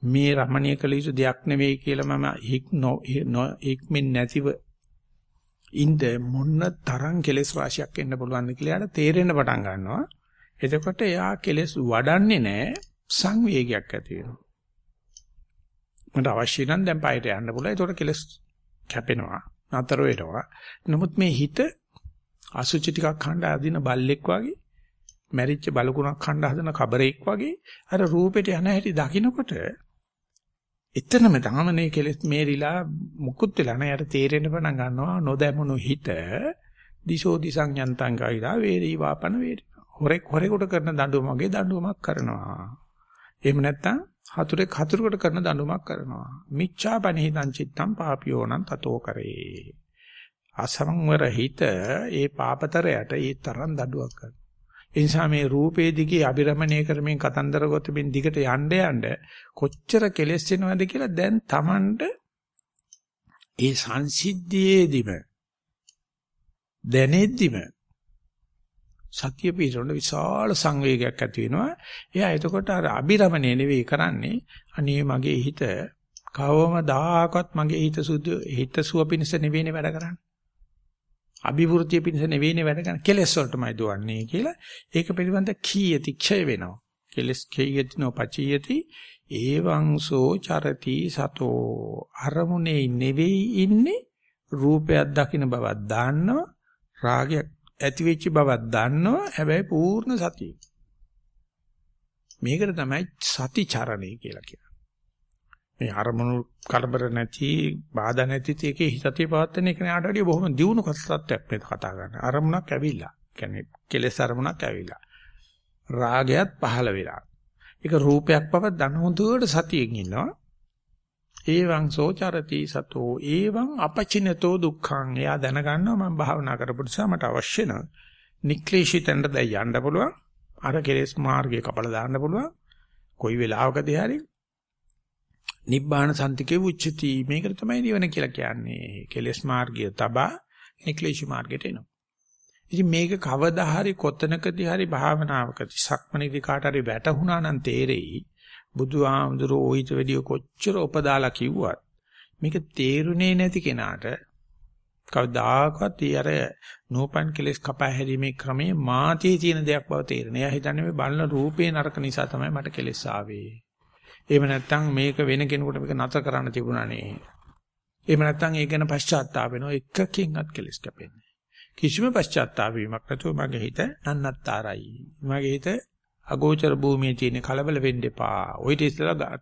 මේ රමණීය කළ යුතු දෙයක් නෙවෙයි කියලා මම හික් හික්මෙන් නැතිව ඉන්න මොන්න තරම් කෙලෙස් රාශියක් එන්න පුළුවන්ද කියලා යාට තේරෙන්න පටන් ගන්නවා එතකොට එයා කෙලෙස් වඩන්නේ නැහැ සංවේගයක් ඇති වෙනවා. මට අවශ්‍ය නම් දැන් පායට යන්න පුළුවන්. ඒතකොට කෙලස් කැපෙනවා. නතර වෙනවා. නමුත් මේ හිත අසුචි ටිකක් හඬ අදින බල්ලෙක් වගේ මැරිච්ච බලකුණක් හඬ හදන කබරෙක් වගේ අර රූපෙට යන හැටි දකින්නකොට එතනම තමනේ කෙලස් මේරිලා මුකුත් වෙලා නැහැ. යට තේරෙන්න පටන් ගන්නවා නොදැමුණු හිත දිශෝ දිසං යන්තං කයිලා වේරී වාපන වේරි. හොරෙක් හොරෙකුට කරන දඬුවම වගේ දඬුවමක් කරනවා. එහෙම නැත්නම් හතුරෙක් හතුරෙකුට කරන දඬුවමක් කරනවා. මිච්ඡා පනිහිතං චිත්තං පාපියෝනං තතෝ කරේ. අසංවර හිත ඒ පාපතරයට ඒ තරම් දඬුවම් කරනවා. ඒ නිසා මේ රූපේ දිගේ අබිරමණය කරමින් කතන්දර ගොතමින් දිගට යන්න යන්න කොච්චර කෙලෙස් වෙනවද කියලා දැන් Tamanට ඒ සංසිද්ධියේදීම දැනෙද්දිම සතිය පිටරන විශාල සංවේගයක් ඇති වෙනවා. එයා එතකොට අර අබිරමණය නෙවෙයි කරන්නේ. අනේ මගේ හිත කවමදාකවත් මගේ හිත සුදු හිත සුව පිණිස නෙවෙයිනේ වැඩ කරන්නේ. අභිවෘද්ධිය පිණිස නෙවෙයිනේ වැඩ කරන්නේ. කෙලෙස් වලටමයි දුවන්නේ කියලා ඒක පිළිබඳ කීයති ක්ෂය වෙනවා. කෙලෙස් කීයති නොපචියති ඒවංසෝ චරති සතෝ අරමුණේ නෙවෙයි ඉන්නේ රූපයක් දකින්න බවක් දාන්නවා රාගයක් ඇති වෙච්ච බවක් දන්නවා හැබැයි පූර්ණ සතිය. මේකට තමයි සති චරණය කියලා කියන්නේ. මේ අරමුණු කලබල නැති බාධා නැති තේකේ හිතේ පවත්තන එක නාට වඩා බොහොම දියුණු තත්ත්වයක් මේ කතා කරන්නේ. අරමුණක් ඇවිල්ලා. කියන්නේ කෙලෙස් අරමුණක් ඇවිල්ලා. රාගයත් පහළ වෙලා. ඒක රූපයක් බව දන හොඳට සතියෙන් ඉන්නවා. ඒවං සෝචරති සතෝ ඒවං අපචිනතෝ දුක්ඛං. එයා දැනගන්නවා මම භාවනා කරපු නිසා මට අවශ්‍ය නැ. නික්ලේශිතෙන්ද දැන් යන්න පුළුවන්. අර කෙලෙස් මාර්ගය කපලා දාන්න පුළුවන්. කොයි වෙලාවකදී හරි නිබ්බාන සම්තිකේ උච්චති මේකට තමයි නිවන කියලා කියන්නේ. කෙලෙස් මාර්ගය තබා නික්ලේශී මාර්ගයට එනවා. ඉතින් මේක කවදා හරි කොතනකදී හරි භාවනාවකදී සක්මණේදී කාට හරි වැටහුණා නම් තේරෙයි බුදුහාමුදුරෝ ඊට වැඩිය කොච්චර උපදාලා කිව්වත් මේක තේරුනේ නැති කෙනාට කවදාකවත් ඊ අර නෝපන් කෙලස් කපා හැරීමේ ක්‍රමයේ මාතේ තියෙන දෙයක් බව තේරෙන. එයා හිතන්නේ මේ බලන රූපේ නරක නිසා තමයි මට කෙලස් ආවේ. එහෙම නැත්නම් මේක වෙන කෙනෙකුට මේක නතර කරන්න තිබුණානේ. එහෙම නැත්නම් ඒක ගැන පශ්චාත්තාප වෙනවා එකකින්වත් කෙලස් කැපෙන්නේ. කිසිම පශ්චාත්තාප වීමක් නැතුව මගේ හිත නන්නත්තරයි. මගේ හිත අගෝචර භූමියේ තියෙන කලබල වෙන්න එපා. ඔය ඉතිසලා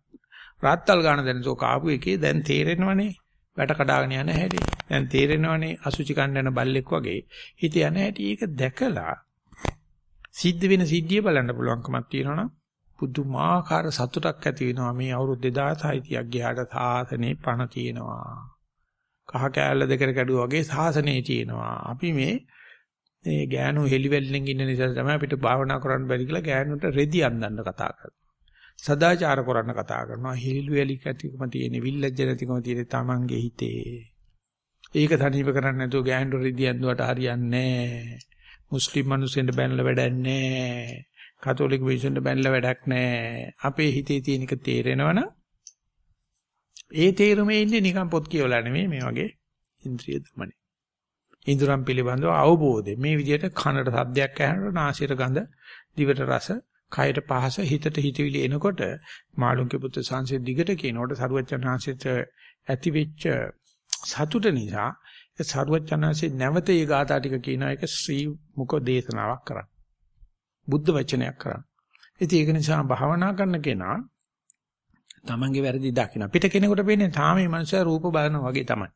රාත්තල් ගන්න දැනසෝ කාපු එකේ දැන් තේරෙනවනේ. වැට කඩාගෙන යන හැටි. දැන් තේරෙනවනේ අසුචි කන්න යන බල්ලෙක් වගේ හිත යන හැටි ඒක දැකලා සිද්ධ වෙන සිද්ධිය බලන්න පුළුවන්කමක් තියෙනවනම් පුදුමාකාර සතුටක් ඇති වෙනවා මේ අවුරුදු 2600ක් ගියාට සාසනේ පණ තියෙනවා. කහ කෑල්ල දෙකට කැඩුවා වගේ සාසනේ තියෙනවා. අපි මේ මේ ගෑනු හෙලිවැල්ලෙන් ඉන්න නිසා තමයි අපිට භාවනා කරන්න බැරි කියලා ගෑනුන්ට රෙදි අන්දන්න කතා කරනවා. සදාචාර කරන්න කතා කරනවා. හිලු වැලි කැටිකම තියෙන විල්ලජ්ජ නැතිකම තියෙන තමන්ගේ හිතේ. ඒක තනියම කරන්නේ නැතුව ගෑනු රිදියන් දුවට හරියන්නේ නැහැ. මුස්ලිම් මිනිස්සුන්ට බැනලා වැඩක් නැහැ. කතෝලික මිනිස්සුන්ට බැනලා වැඩක් නැහැ. අපේ හිතේ තියෙන එක තේරෙනවනම් ඒ තේරුමේ ඉන්නේ නිකන් පොත් කියවලා නෙමෙයි මේ වගේ ඉන්ද්‍රිය දමනේ. ඉන්ද්‍රම් පිළිබඳව අවබෝධය. මේ විදිහට කනට සද්දයක් ඇහෙනකොට නාසයට ගඳ, දිවට රස, කයට පහස හිතට හිතවිලි එනකොට මාළුන්ගේ පුත්‍ර සංසේ දිගට කියනකොට සරුවචනාංශයට ඇති වෙච්ච සතුට නිසා ඒ සරුවචනාංශේ නැවත ඒ ගාථා ටික කියන එක ශ්‍රී මුඛ දේශනාවක් කරා. බුද්ධ වචනයක් කරා. ඉතින් ඒක නිසා භාවනා කරන කෙනා තමන්ගේ වැරදි දකින්න. පිට කෙනෙකුට පේන්නේ තාම මේ මනුස්සයා රූප බලනවා වගේ තමයි.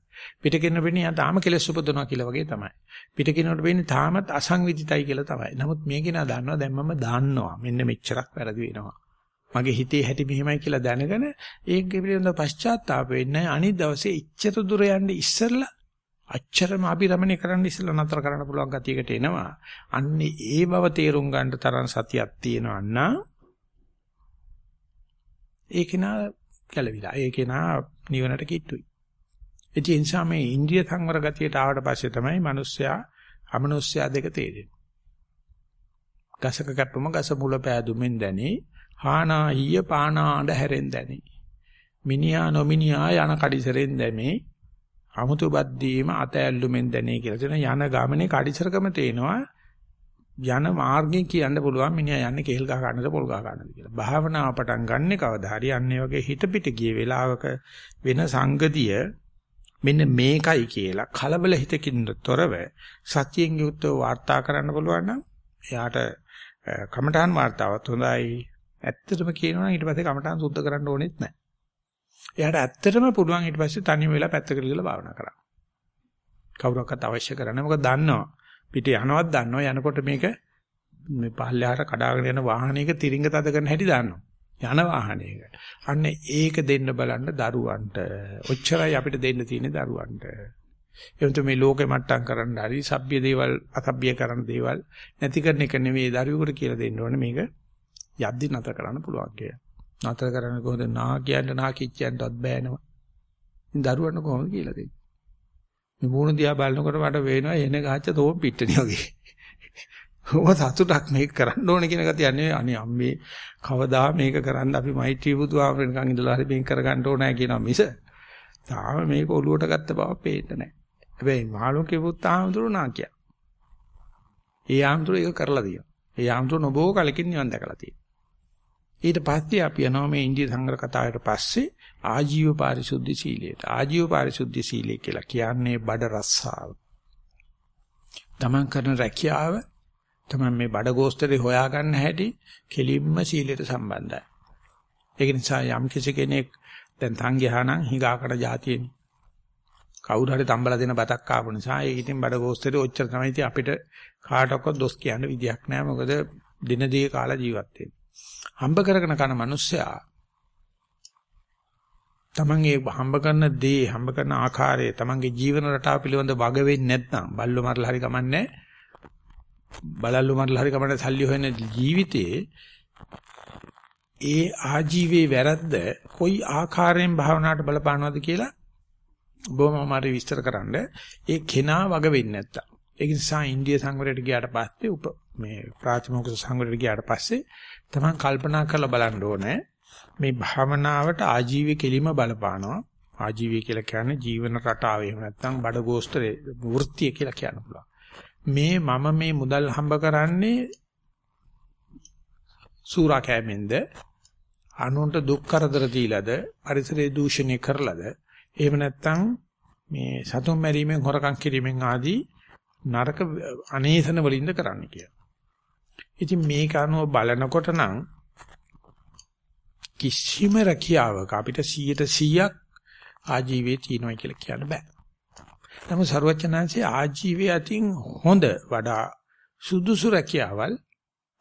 පිට කෙනෙකුට පේන්නේ යා තාම කෙලස් උපදවනවා කියලා වගේ තමයි. පිට කෙනෙකුට පේන්නේ තාමත් අසංවිධිතයි කියලා තමයි. නමුත් මේ කෙනා දන්නවා දැන් මම දන්නවා. මෙන්න මෙච්චරක් වැරදි වෙනවා. මගේ හිතේ හැටි මෙහෙමයි කියලා දැනගෙන ඒක පිළිබඳව පශ්චාත්තාප වෙන්නේ අනිත් දවසේ ඉච්ඡත දුර යන්න ඉස්සෙල්ලා අච්චරම අභිරමණය කරන්න ඉස්සෙල්ලා නතර කරන්න පුළුවන් ගතියකට එනවා. අන්නේ ඒ බව තේරුම් ගන්න තරම් සතියක් තියෙනවා නම් ඒක නා ගැලවිලා. ඒක නා නිවනට කිට්ටුයි. ඒ නිසා මේ ඉන්ද්‍රිය සංවර ගතියට ආවට පස්සේ තමයි මිනිස්සයා අමනුෂ්‍යයා දෙක තේරෙන්නේ. ගසක කැප්පම ගස මුල පෑදුමින් දැනි, හානාහිය පානාඬ හැරෙන් දැනි. මිනිහා නොමිනිහා යන කඩිසරෙන් දැමේ, අමුතු බද්දීම අතැල්ලුමින් දැනේ කියලා කියන යන ගමනේ කඩිසරකම තේනවා. යන මාර්ගයෙන් කියන්න පුළුවන් මිනිහා යන්නේ කෙල් ගහ ගන්නද පොල් ගහ ගන්නද කියලා. භාවනාව පටන් ගන්නෙ කවදා හරි අන්නේ වගේ හිත පිට ගිය වෙලාවක වෙන සංගතිය මෙන්න මේකයි කියලා කලබල හිතකින් තොරව සත්‍යයෙන් යුක්තව වාර්තා කරන්න පුළුවන් නම් එයාට කමඨාන් වාර්තාවත් හොඳයි. ඇත්තටම කියනවා ඊට පස්සේ කමඨාන් සුද්ධ කරන්න ඕනෙත් නැහැ. එයාට ඇත්තටම පුළුවන් ඊට පස්සේ තනියම වෙලා පැත්තකට ගිහලා භාවනා කරන්න. කවුරක්වත් අවශ්‍ය කරන්නේ මොකද දන්නවා. පිට යනවත් දන්නවා. යනකොට මේක මේ පහළහාර කඩාගෙන යන වාහනයක තිරින්ග තද කරන හැටි දන්නවා. යන වාහනයක. අන්න ඒක දෙන්න බලන්න දරුවන්ට. ඔච්චරයි අපිට දෙන්න තියෙන්නේ දරුවන්ට. එවන්ත මේ ලෝකෙ මට්ටම් කරන්න හරි සભ્ય දේවල් අසભ્ય කරන දේවල් නැති කරන එක නෙවෙයි දරුවෙකුට කියලා දෙන්න ඕනේ මේක යද්දි නැතර කරන්න පුළුවන් කියලා. නැතර කරන්න කොහොමද නා කියන්න නා කිච්චයන්ටවත් බෑනවා. ඉතින් දරුවන්ට කොහොමද කියලා දෙන්නේ? මේ මූණ දිහා බලනකොට මට වෙනවා එන ගහච්ච තෝම් පිට්ටනිය වගේ. ඔබ සතුටක් මේක කරන්න ඕනේ කියන ගතිය නෙවෙයි අනේ අම්මේ කවදා මේක කරන්න අපි මෛත්‍රී බුදුහාමරෙන්කන් ඉඳලා හරි මේක කරගන්න ඕනෑ කියනවා මිස තාම මේක ඔලුවට ගත්ත බව පේන්නේ නැහැ. හැබැයි මාළුකේ පුත්තාමතුරු නාකිය. ඒ ආමතුරු ඒක කරලා තියෙනවා. ඒ ආමතුරු නොබෝ කලකින් නිවන් දැකලා තියෙනවා. ඊට පස්සේ අපි යනවා මේ ඉන්දිය සංග්‍රහ කතාවට පස්සේ ආජීව පාරිශුද්ධ සීලයට. ආජීව පාරිශුද්ධ සීලය කියලා කියන්නේ බඩ රස්සාව. තමන් කරන රැකියාව තමයි මේ බඩගෝස්තරේ හොයාගන්න හැටි කෙලින්ම සීලයට සම්බන්ධයි. ඒක නිසා යම් කිසි කෙනෙක් දැන් තංගියානම් හිඟාකට જાතියෙන්නේ. කවුරු හරි තම්බලා දෙන බතක් ආපු නිසා ඒක ඉතින් බඩගෝස්තරේ ඔච්චර තමයි ඉතින් අපිට කාටවත් දොස් කියන්න විදියක් නැහැ. මොකද දින දී කාලා ජීවත් වෙන්නේ. හම්බ කරගෙන කන මිනිස්සයා තමන්ගේ හම්බ කරන දේ හම්බ කරන ආකාරය තමන්ගේ ජීවන රටාව පිළිබඳ වග වෙන්නේ නැත්නම් බල්ලෝ මරලා හරි කමන්නේ බලල්ලු මරලා හරි කමන්නේ සල්ලි හොයන ජීවිතේ ඒ ආජීවයේ වැරද්ද කොයි ආකාරයෙන් භාවනාවට බලපානවද කියලා බොහොම අමාරු විස්තර කරන්න. ඒ කෙනා වග වෙන්නේ නැත්තම්. ඒ නිසා ඉන්දිය සංවරයට ගියාට පස්සේ උප මේ ප්‍රාථමික සංවරයට ගියාට පස්සේ තමන් කල්පනා කරලා බලන්න ඕනේ මේ භාවනාවට ආජීවය කෙලිම බලපානවා. ආජීවය කියලා කියන්නේ ජීවන රටාව එහෙම නැත්නම් බඩගෝස්තරේ වෘත්තිය කියලා කියන්න පුළුවන්. මේ මම මේ මුදල් හම්බ කරන්නේ සූරා කෑමෙන්ද අනුන්ට දුක් කරදර දීලාද පරිසරය දූෂණය කරලාද එහෙම නැත්නම් මේ සතුන් මැරීමෙන් හොරකම් කිරීමෙන් ආදී නරක අනේසන වලින්ද කරන්න කියලා. ඉතින් මේක අනුව බලනකොට නම් කිසිම රැකියාවක අපිට 100%ක් ආජීවයේ තියෙනවා කියලා කියන්න බෑ. නමුත් ਸਰවචනාංශයේ ආජීවයේ අතින් හොඳ වඩා සුදුසු රැකියාවල්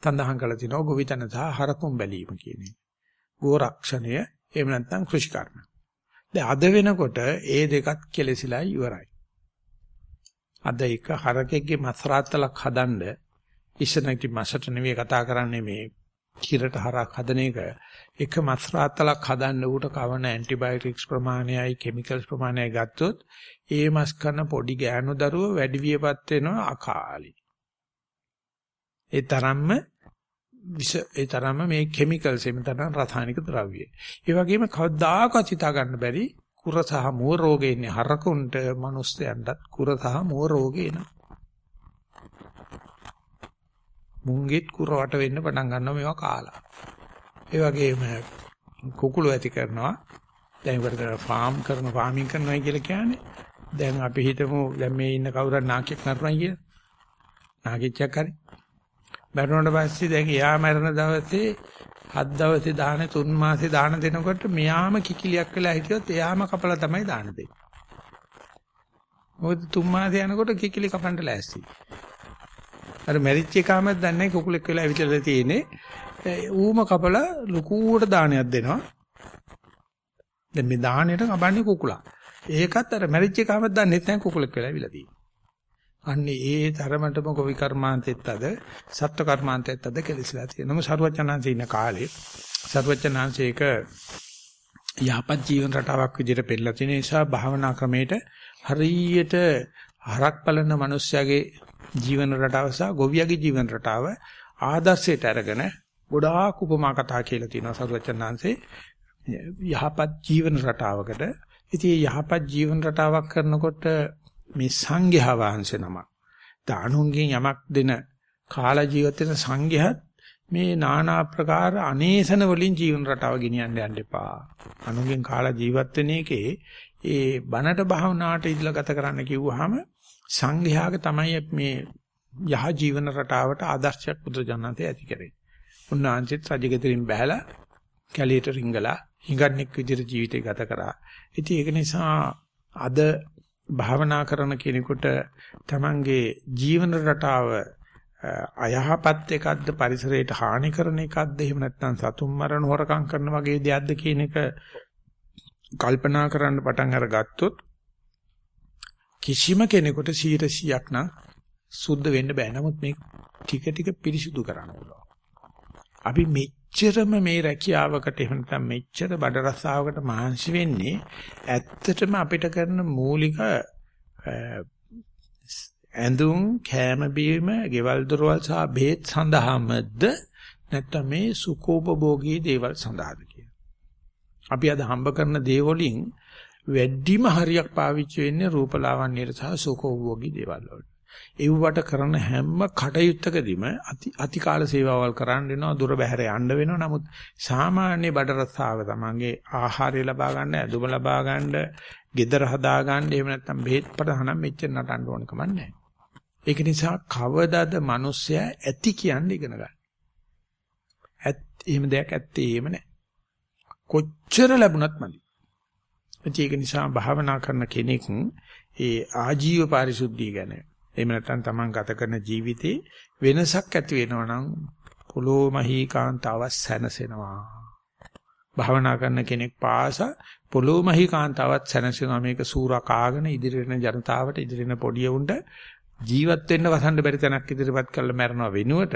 තඳහන් කරලා තිනවා ගොවිතැන සහ හරකුම් බැලීම කියන එක. ගෝරක්ෂණය එහෙම නැත්නම් කෘෂිකර්ම. දැන් අද වෙනකොට ඒ දෙකත් කෙලෙසිලා ඉවරයි. අද එක හරකෙක්ගේ මස් රාත්තලක් හදන්න ඉස්සනකි මසට නෙවෙයි කතා කරන්නේ මේ කිරට හරක් හදන එක එක මස් රාත්තලක් හදන්න ඌට කවන ඇන්ටිබයොටික්ස් ප්‍රමාණයයි කිමිකල්ස් ප්‍රමාණයයි ගත්තොත් ඒ මස් කරන පොඩි ගෑනු දරුවෝ වැඩි වියපත් වෙනවා අකාලි. ඒ තරම්ම විස ඒ තරම්ම මේ කිමිකල්ස් එමෙ තරම් රසායනික ද්‍රව්‍ය. ඒ වගේම කවදාකවත් හිතා ගන්න බැරි කුර සහ මුව රෝගේ ඉන්නේ හරකුන්ට මිනිස්යන්ටත් කුර සහ මුව රෝගේ එනවා. මුංගෙත් කුර වට වෙන්න පටන් ගන්නවා මේවා කාලා. ඒ වගේම කුකුළු ඇති කරනවා. දැන් වලට ෆාම් කරන ෆාමින් කරනවා කියලා කියන්නේ. දැන් අපි හිතමු දැන් මේ ඉන්න කවුරුත් නාකියෙක් මරනවා කියලා. නාකිච්චක් හරි. මරණයට පස්සේ දැන් එයා මරණ දවසේ හත් දවසේ දාන තුන් මාසේ දාන දෙනකොට මෙයාම කිකිලියක් වෙලා හිටියොත් එයාම කපලා තමයි දාන දෙන්නේ. මොකද තුන් මාසේ යනකොට කිකිලි කපන්න ලෑස්ති. අර මැරිච්ච එකාම දන්නේ කුකුලෙක් වෙලා ඇවිල්ලා තියෙන්නේ. ඌම කපලා ලুকুවට දානයක් දෙනවා. දැන් මේ දාණයට කපන්නේ කුකුලා. ඒකත් අර මැරිච්ච එකාම දන්නේ නැහැ කුකුලෙක් වෙලා ඇවිල්ලා තියෙන්නේ. අන්නේ ඒ තරමටම ගොවි කර්මාන්තෙත් අද සත්ව කර්මාන්තෙත් අද කෙලසිලා තියෙනවා. සරුවචනාංශේ ඉන්න කාලේ සරුවචනාංශේක යහපත් ජීවන රටාවක් විදිහට පෙළලා තියෙන නිසා භාවනා ක්‍රමයට හරියට හරක් බලන මිනිස්යාගේ ජීවන රටාව සහ ගොවියගේ ජීවන රටාව ආදර්ශයට අරගෙන ගොඩාක් උපමා කතා කියලා තියෙනවා සරුවචනාංශේ යහපත් ජීවන රටාවකට. ඉතින් යහපත් ජීවන රටාවක් කරනකොට මේ සංඝයා වහන්සේ නම දානුන්ගෙන් යමක් දෙන කාලා ජීවත් වෙන සංඝයාත් මේ নানা ආකාර අනේසන වලින් ජීවන රටාව ගෙනියන්න යන්න එපා. අනුන්ගෙන් කාලා ජීවත් වෙන එකේ ඒ බණට භාවනාවට ඉදලා ගත කරන්න කිව්වහම සංඝයාගේ තමයි මේ යහ ජීවන රටාවට ආදර්ශයක් බුදුජානකේ ඇති කරේ. උන්වහන්සේත් රජගෙදරින් බැහැලා කැලියට රිංගලා හිඟන්නෙක් විදිහට ජීවිතය ගත කරා. ඉතින් ඒක නිසා අද භාවනා කරන කෙනෙකුට තමන්ගේ ජීවන රටාව අයහපත් එකක්ද පරිසරයට හානි කරන එකක්ද එහෙම නැත්නම් සතුන් මරණ හොරකම් කරන වගේ දෙයක්ද කියන එක කල්පනා කරන්න පටන් අරගත්තොත් කිසිම කෙනෙකුට 100ක් නම් සුද්ධ වෙන්න බෑ. නමුත් මේ ටික ටික පිරිසිදු කරන්න පුළුවන්. අපි මෙච්චරම මේ රැකියාවකට එහෙම නැත්නම් මෙච්චර බඩ රස්සාවකට මහන්සි වෙන්නේ ඇත්තටම අපිට කරන මූලික ඇඳුම් කෑම බීම ගෙවල් දොරවල් සහ බෙහෙත් සඳහාමද නැත්නම් මේ සුඛෝපභෝගී දේවල් සඳහාද කියලා. අපි අද හම්බ කරන දේවලින් වැඩිම හරියක් පාවිච්චි වෙන්නේ රූපලාවන්‍යයට සහ සුඛෝපභෝගී දේවල් වලට. ඒවට කරන හැම කටයුත්තකදීම අති අතිකාල සේවාවල් කරන්න වෙනවා දුර බැහැර යන්න වෙනවා. නමුත් සාමාන්‍ය බඩ රස්සාව තමන්ගේ ආහාරය ලබා ගන්න ඇඳුම ලබා ගන්න gedara හදා ගන්න එහෙම නැත්නම් බෙහෙත් පදහනම් මෙච්චර නටන්න ඕන කම නැහැ. ඒක නිසා කවදාද මිනිස්සයා ඇති කියන්නේ ඉගෙන ගන්න. ඇත් එහෙම දෙයක් ඇත්තේ එහෙම නැහැ. කොච්චර ලැබුණත් මදි. ඒක නිසා භාවනා කරන කෙනෙක් ඒ ආජීව පාරිශුද්ධිය ගැන එහෙම නැත්නම් Taman ගත කරන ජීවිතේ වෙනසක් ඇති වෙනවා නම් පොළොමහී කාන්තාව සැනසෙනවා. භාවනා කරන කෙනෙක් පාස පොළොමහී කාන්තාවත් සැනසෙනවා මේක සූරා කාගෙන ඉදිරියට ජනතාවට ඉදිරියට පොඩි උන්ට ජීවත් වෙන්න වසන්න බැරි තැනක් ඉදිරියපත් කරලා මැරනවා වෙනුවට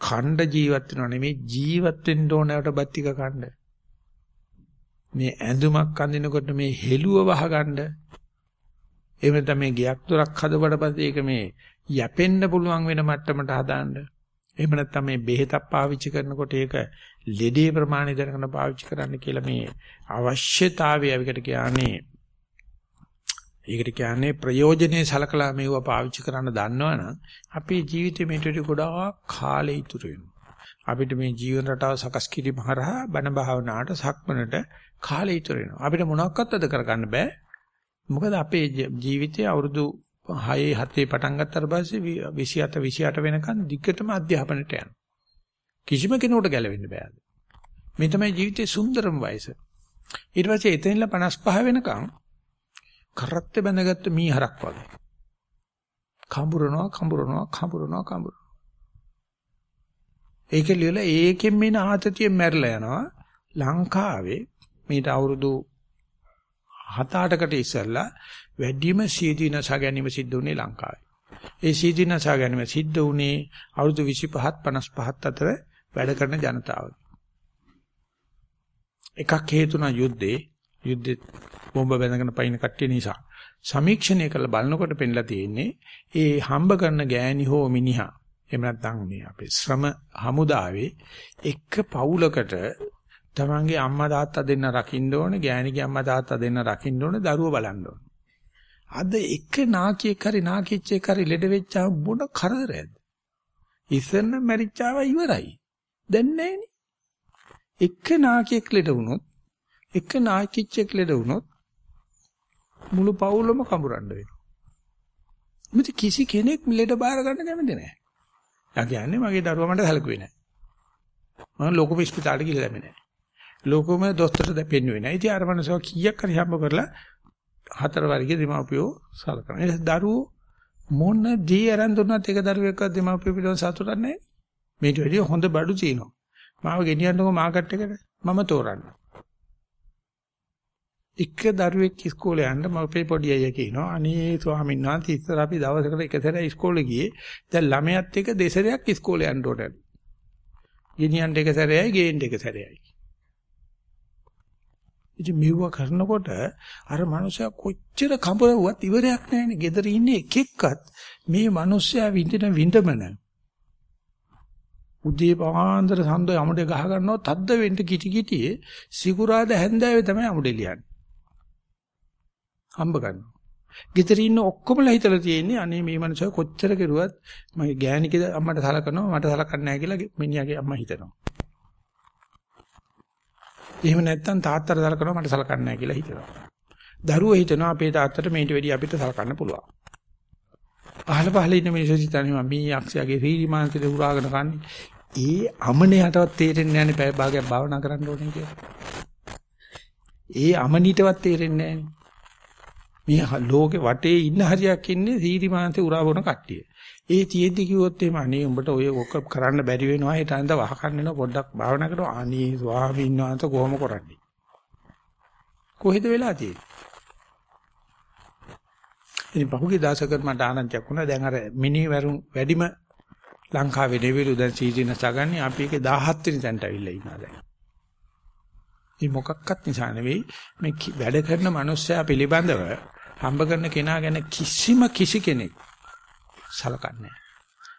ඛණ්ඩ ජීවත් වෙනව නෙමෙයි ජීවත් වෙන්න ඕනවට බත්තික ඛණ්ඩ මේ ඇඳුමක් අඳිනකොට මේ හෙළුව වහගන්න එහෙම නැත්නම් මේ ගයක් දොරක් හදවට පස්සේ ඒක මේ යැපෙන්න පුළුවන් වෙන මට්ටමට හදාන්න එහෙම නැත්නම් මේ බෙහෙතක් පාවිච්චි කරනකොට ඒක ලෙඩේ ප්‍රමාණය දැනගෙන පාවිච්චි කරන්න කියලා මේ අවශ්‍යතාවය අපිට කියන්නේ ඒකට කියන්නේ ප්‍රයෝජනේ සලකලා මේව පාවිච්චි කරන්න දන්නවනම් අපේ ජීවිතේ මේට වඩා ගොඩාක් කාලය ඉතුරු වෙනවා. අපිට මේ ජීවන රටාව සකස් කිරීම හරහා බණ භාවනාවට සක්මනට කාලය ඉතුරු වෙනවා. අපිට මොනවත් අද කරගන්න බෑ. මොකද අපේ ජීවිතයේ අවුරුදු 6 7 පටන් ගත්තාට පස්සේ 27 28 වෙනකන් දිගටම අධ්‍යාපනයට යනවා. කිසිම කෙනෙකුට ගැලවෙන්න බෑ. මේ තමයි ජීවිතයේ සුන්දරම වයස. ඊට පස්සේ එතනilla 55 වෙනකන් කරත්තේ බැඳගත්ත මීහරක් වගේ. කඹරනවා කඹරනවා කඹරනවා කඹරනවා. ඒක ලියලා ඒකෙන් මෙන ආතතියෙන් මැරලා යනවා. ලංකාවේ මේට අවුරුදු 7-8කට ඉස්සෙල්ලා වැඩිම සීදීනස ගැනීම සිද්ධ වුණේ ලංකාවේ. ඒ සීදීනස ගැනීම සිද්ධ වුණේ අවුරුදු 25 55 අතර වැඩ කරන ජනතාව. එකක් හේතුණා යුද්ධේ යුද්ධේ බෝම්බ බැඳගෙන පයින් කට්ටිය නිසා. සමීක්ෂණය කරලා බලනකොට පෙන්ලා තියෙන්නේ ඒ හම්බ කරන ගෑණි හෝ මිනිහා එහෙම නැත්නම් මේ අපේ ශ්‍රම හමුදාවේ එක පවුලකට තමන්ගේ අම්මා තාත්තා දෙන්න රකින්න ඕනේ, ගෑණිගේ අම්මා තාත්තා දෙන්න රකින්න ඕනේ, දරුවෝ බලන්න ඕනේ. අද එක නාකියෙක් හරි නාකිච්චෙක් හරි ලෙඩ වෙච්චාම මොන කරදරයක්ද? ඉස්සෙල්ල මැරිච්චාව ඉවරයි. දැන් නැහෙනි. එක නාකියෙක් ලෙඩ වුණොත්, එක නාකිච්චෙක් ලෙඩ වුණොත් මුළු පවුලම කඹරන්න වෙනවා. මෙතන කිසි කෙනෙක් ලෙඩ බාර ගන්න කැමති නැහැ. යා කියන්නේ මගේ දරුවා මට සැලකුවේ නැහැ. මම ලොකු ස්පිතාලෙට ගිහලා නැහැ. ලෝකෙම දොස්තරට දෙපෙන්නුවේ නැහැ. ඉතින් අර මනසව කීයක් හරි හම්බ කරලා හතර වර්ගයේ දෙමාපියෝ සලකන. ඒ දරුවෝ මොන දී අරන් දුන්නත් එක දරුවෙක්වත් දෙමාපියෝ පිළිවන් සතුටක් නැහැ. මේට වැඩිය හොඳ බඩු තියෙනවා. මාව ගෙනියන්නකෝ මාකට් එකට මම තෝරන්න. එක දරුවෙක් ඉස්කෝලේ යන්න මම අපේ පොඩි අයියා කියනවා අනේ ස්වාමීන් වහන්සේ ඉස්සර අපි දවසකට එක සැරයක් ඉස්කෝලේ ගියේ දැන් ළමයාත් එක්ක දෙසරයක් ඉස්කෝලේ යන්න ඕනේ. ගෙනියන්න එක සැරයයි ගේන්න එක සැරයයි. ඉතින් මෙව කරනකොට අර මනුස්සයා කොච්චර කඹරවුවත් ඉවරයක් නැහැනේ. gedara ඉන්නේ එක එක්කත් මේ මනුස්සයා විඳින විඳමන. උදේ පාන්දර සඳ යමුඩේ ගහ ගන්නවා තද්ද වෙන්න කිටි කිටියේ සිකුරාද හැන්දෑවේ තමයි යමුඩේ ලියන්නේ. හම්බ ගන්නවා. ගෙදර ඉන්න ඔක්කොමලා හිතලා තියෙන්නේ අනේ මේ මනුස්සයා කොච්චර කෙරුවත් මගේ ගෑණිකේ අම්මට සලකනවා මට සලකන්නේ නැහැ කියලා මිනිහාගේ අම්මා හිතනවා. එහෙම නැත්නම් තාත්තට සලකනවා මට සලකන්නේ නැහැ කියලා හිතනවා. දරුවෝ හිතනවා අපේ තාත්තට මේට වැඩි අපිට සලකන්න පුළුවන්. අහල පහල ඉන්න මිනිස්සු හිතන්නේ මම මේ යක්ෂයාගේ රීරි මානසික උරාගෙන කන්නේ. ඒ අමනයටවත් තේරෙන්නේ නැහැ නේ පැය භාගයක් භාවනා කරන්න ඕනේ කියලා. ඒ අමනීටවත් තේරෙන්නේ නැහැ මේ ලෝකේ වටේ ඉන්න හරියක් ඉන්නේ සීරි මානසික උරාවන කට්ටිය. ඒ තියෙද්දි කිව්වොත් එහෙම අනේ උඹට ඔය ඔක කරන්න බැරි වෙනවා හිට අන්ද වහකන්න වෙනවා පොඩ්ඩක් භාවනා කරනවා. අනේ ස්වාමීන් වහන්සේ කොහොම කරන්නේ? කොහෙද වෙලා තියෙන්නේ? ඉතින් පහුගිය දවසකට මට ආනන්දයක් වුණා. දැන් අර මිනි වරුන් වැඩිම ලංකාවේ නෙවිලු දැන් සීසීන සගන්නේ අපි ඒකේ 17 වෙනි තැනට අවිල්ලා ඉන්නවා දැන්. මේ මොකක්වත් නිසා නෙවෙයි මේ වැඩ කරන මනුස්සයා පිළිබඳව හම්බ කරන කෙනා ගැන කිසිම කිසි කෙනෙක් සලකන්නේ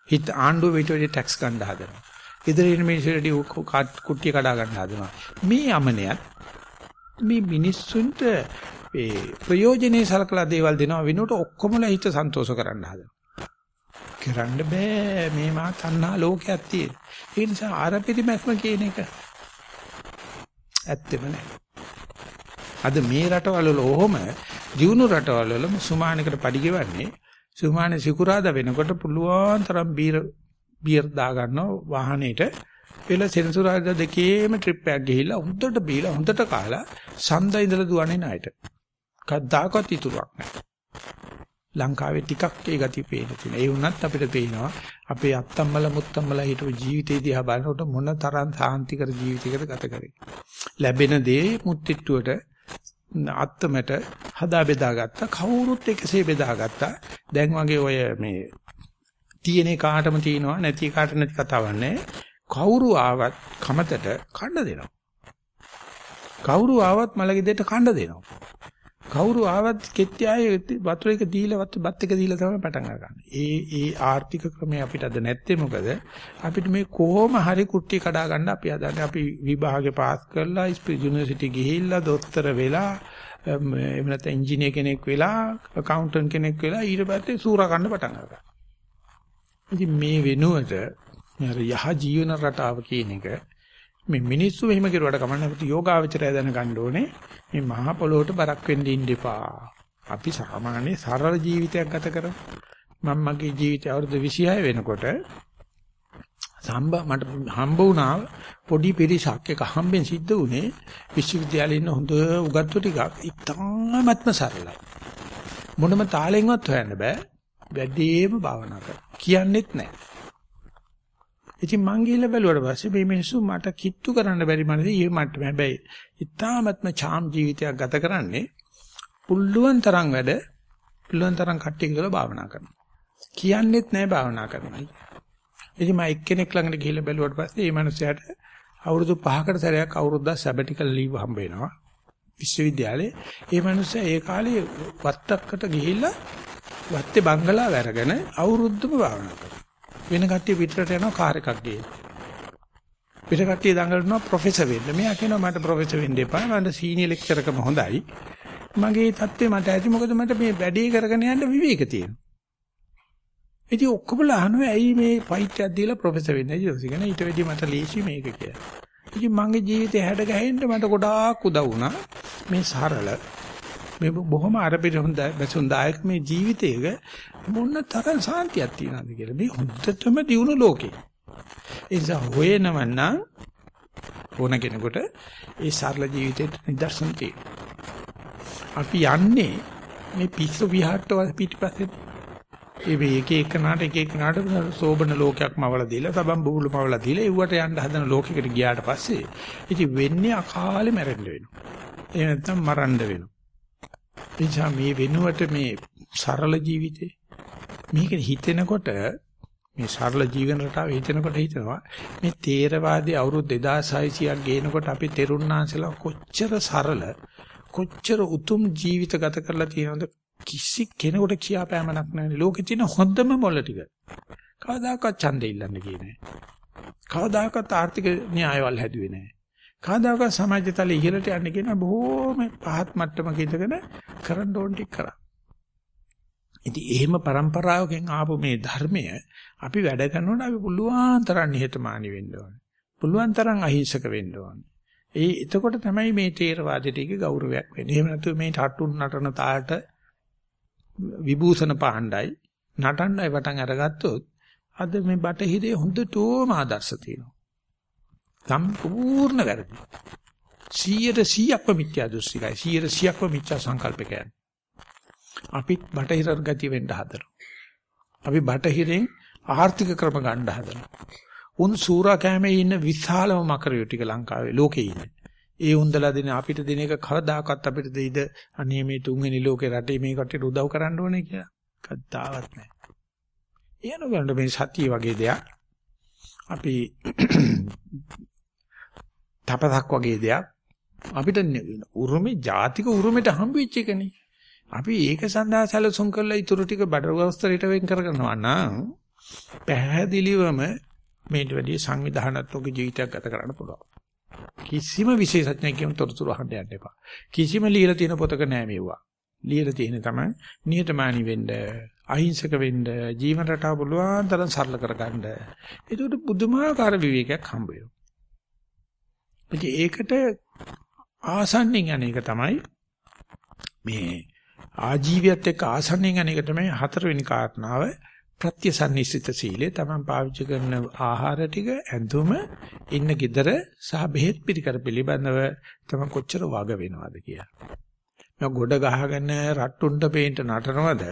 හිත ආණ්ඩුව විතර ටැක්ස් ගන්න හදනවා. ඉදිරි ඉන්න මිනිස්සුන්ට කුට්ටිය කඩා ගන්න හදනවා. මේ යමනයත් මේ මිනිස්සුන්ට ඒ ප්‍රයෝජනේ සලකලා දේවල් දෙනවා වෙනුවට ඔක්කොමලා හිත සන්තෝෂ කරන්න හදනවා. කරන්න බෑ මේ මා තණ්හා ලෝකයක් තියෙන. ඒ නිසා ආරපිරිමැස්ම කියන එක ඇත්තෙම නෑ. අද මේ රටවල වල ඔහොම දියුණු රටවල වල මුසුමානකට පඩිගෙවන්නේ සුමානේ සිකුරාදා වෙනකොට පුළුවන් තරම් බීර් බියර් දා ගන්නවා වාහනේට එල සෙනසුරාදා දෙකේම ට්‍රිප් එකක් ගිහිල්ලා හොඳට බීලා හොඳට කාලා සඳ ඉඳලා දුවන්නේ ණයට. කද්දාකවත් ඉතුරුවක් නැහැ. ලංකාවේ ටිකක් ඒ ගතිය පේන තියෙනවා. ඒ වුණත් අපිට පේනවා අපේ අත්තම්මල මුත්තම්මල හිටපු ජීවිතේ දිහා බලනකොට මොන තරම් සාන්තිකර ජීවිතයකට ගත කරේ. ලැබෙන දේ මුත්තිට්ටුවට අත්තමට හදා බෙදාගත්තා කවුරුත් එකසේ බෙදාගත්තා. දැන් වගේ ඔය මේ තියෙන කාටම තියෙනවා නැති කාට නැති කතාවක් නැහැ. කවුරු ආවත් කමතට කන්න දෙනවා. කවුරු ආවත් මලගෙදෙට කන්න දෙනවා. කවුරු ආවත් කෙට්ටි ආයේ වතුර එක දීලා වතු බත් එක දීලා තමයි පටන් ගන්න. ඒ ඒ ආර්ථික ක්‍රමය අපිට අද නැත්තේ මොකද? අපිට මේ කොහොම හරි කුට්ටි කඩා ගන්න අපි හදන්නේ. අපි විභාගේ පාස් කරලා යුනිවර්සිටි ගිහිල්ලා දොස්තර වෙලා එහෙම නැත්නම් ඉංජිනේර කෙනෙක් වෙලා අකවුන්ටන්ට් කෙනෙක් වෙලා ඊට පස්සේ සූරා ගන්න පටන් ගන්නවා. ඉතින් මේ වෙනුවට යහ ජීවන රටාව කියන එක මේ මිනිස්සු එහෙම කරුවට කමන්නේ අපිට යෝගාවචරය දැනගන්න ඕනේ මේ මහා පොළොවට බරක් වෙන්න ඉන්න එපා. අපි සාමාන්‍ය සරල ජීවිතයක් ගත කරමු. මම මගේ ජීවිතය අවුරුදු 26 වෙනකොට සම්බ මට හම්බ වුණා පොඩි පිරිසක් එක හම්බෙන් සිද්ධ වුණේ විශ්වවිද්‍යාලේ ඉන්න හොඳ උගත්තු ටිකක් ඉතාමත්ම සරලයි. මොනම තාලෙන්වත් හොයන්න බෑ. වැඩිම භාවනා කර. කියන්නෙත් නැහැ. ඉතින් මං ගිහිල්ලා බැලුවට පස්සේ මේ මිනිස්සු මට කිට්ටු කරන්න බැරි මනසේ ඊ මට්ටම හැබැයි ඉතාමත්ම චාම් ජීවිතයක් ගත කරන්නේ පුල්ලුවන් තරම් වැඩ පුල්ලුවන් තරම් කට්ටිය කියලා භාවනා කරනවා. කියන්නෙත් නැහැ භාවනා කරනවා. ඉතින් මම එක්කෙනෙක් ළඟට ගිහිල්ලා බැලුවට පස්සේ මේ මිනිස්සයාට අවුරුදු 5කට සැරයක් අවුරුද්දක් සැබටිකල් ලීව් හම්බ වෙනවා. විශ්වවිද්‍යාලේ ඒ මිනිස්සයා ඒ කාලේ වත්තක්කට ගිහිල්ලා වත්තේ බංගලාව අරගෙන අවුරුද්දම භාවනා කරනවා. වෙන කට්ටිය පිටරට යනවා කාර් එකක් ගේන්න. පිට කට්ටිය දඟලනවා ප්‍රොෆෙසර් වෙන්න. මෙයා කියනවා මට ප්‍රොෆෙසර් වෙන්න එපා. මට සීනියර් ලෙක්චර් එකම හොඳයි. මගේ தත්ත්වය මට ඇති මොකද මට මේ වැඩේ කරගෙන යන්න විවේක තියෙනවා. ඉතින් ඔක්කොම අහනවා ඇයි මේ ෆයිට් එකක් දීලා ප්‍රොෆෙසර් වෙන්නේ කියලා. ඊට වෙඩි මට ලේසි මේක කියලා. ඉතින් මගේ ජීවිතේ හැඩ ගැහෙන්න මට ගොඩාක් උදව් වුණා. මේ සරල මේ බොහොම අරබිර හොඳ බසුන්දායක මේ ජීවිතයක මොන තරම් සාන්තියක් තියනවද කියලා මේ හොඳටම දියුණු ලෝකේ. ඒ නිසා හොයනවන්න ඕන කෙනෙකුට ඒ සරල ජීවිතේට නිදර්ශන අපි යන්නේ මේ පිස්සු විහාරට පිටිපස්සේ ඒ මේ එක එක නාට එක එක නාට සෝබන ලෝකයක්ම අවලා දීලා සබම් බුබුලුම අවලා දීලා ඒවට යන්න හදන ලෝකයකට ගියාට පස්සේ ඉතින් වෙන්නේ අකාලේ මැරෙන්න වෙනවා. එහෙම නැත්නම් මරන්න වෙනවා. එනිසා මේ වෙනුවට මේ සරල ජීවිතේ මේක හිතෙනකොට මේ සරල ජීවන රටාව හිතෙනකොට හිතනවා මේ තේරවාදී අවුරුදු 2600ක් ගේනකොට අපි තෙරුණාන්සලා කොච්චර සරල කොච්චර උතුම් ජීවිත ගත කරලා තියෙනවද කිසි කෙනෙකුට කියාපෑමක් නැහැ ලෝකෙ තියෙන හොඳම මොළ ටික. කවදාකවත් ඡන්දෙ ඉල්ලන්න කියන්නේ කවදාකවත් ආර්ථික න්‍යායවල හැදුවේ නැහැ කවදාකවත් සමාජ තලයේ ඉහළට යන්න කියන බොහෝම පහත් මට්ටමක ඉඳගෙන කරන්න ඕන ටික කරා. ඉතින් එහෙම પરම්පරාවකින් ආපු මේ ධර්මය අපි වැඩ කරනකොට අපි පුළුවන් තරම් නිහතමානී වෙන්න ඕනේ. පුළුවන් තරම් අහිංසක වෙන්න ඕනේ. ඒ එතකොට තමයි මේ තේරවාදයට ගෞරවයක් වෙන්නේ. එහෙම නැත්නම් මේ ටට්ටුන් නටන තාලට විභූෂණ පාණ්ඩයි නටන්නයි වටන් අරගත්තොත් අද මේ බටහිරේ හොඳටම ආදර්ශ තියෙනවා. සම්පූර්ණ වැරදි. 100%ක්ම මිත්‍යා දෘෂ්ටිකයි. 100%ක්ම මිත්‍යා සංකල්පකයන්. අපි බටහිර ගති වෙන්න හදනවා. අපි බටහිරෙන් ආර්ථික ක්‍රම ගන්න හදනවා. උන් සූරා කැමේ ඉන්න විශාලම මකරයෝ ටික ලංකාවේ ලෝකේ ඉන්නේ. ඒ උන්දලා දෙන අපිට දෙන එක කවදාකවත් අපිට දෙයිද අනේ මේ තුන්වෙනි ලෝකේ රටේ මේ කට්ටියට උදව් කරන්න ඕනේ කියලා. කද්දාවත් නැහැ. එනකොට මේ සතිය වගේ දෙයක් අපි තපතක් වගේ දෙයක් අපිට උරුමේ ජාතික උරුමෙට හම්බෙච්ච එකනේ. අපි ඒක සඳහා සැලසුම් කරලා ඊටු ටික බඩ වස්ත්‍රයට වෙන් කරගන්නවා නම් පැහැදිලිවම මේට වැඩි සංවිධානාත්මක ජීවිතයක් ගත කරන්න පුළුවන්. කිසිම විශේෂඥයෙක්ගෙන් තොරතුරු අහන්න යන්න එපා. කිසිම ලියලා තියෙන පොතක නෑ මේවා. ලියලා තියෙන තමයි නියතමානී වෙන්න, අහිංසක වෙන්න, ජීවන රටාව පුළුවන් තරම් සරල කරගන්න. ඒකට බුදුමාකාර විවේකයක් හම්බ වෙනවා. ඉතින් ඒකට ආසන්නෙන් යන එක තමයි මේ ආජීවියත් එක්ක ආසන්නෙන් යන එක තමයි හතරවෙනි කාරණාව ප්‍රත්‍යසන්නිසිත සීලය තමයි පාවිච්චි කරන ආහාර ටික ඇඳුම ඉන්න gedara සහ බෙහෙත් පිළිකර පිළිබඳව තමයි කොච්චර වග වෙනවද කියලා. මම ගොඩ ගහගෙන රට්ටුන්ට පේන්න නටනවද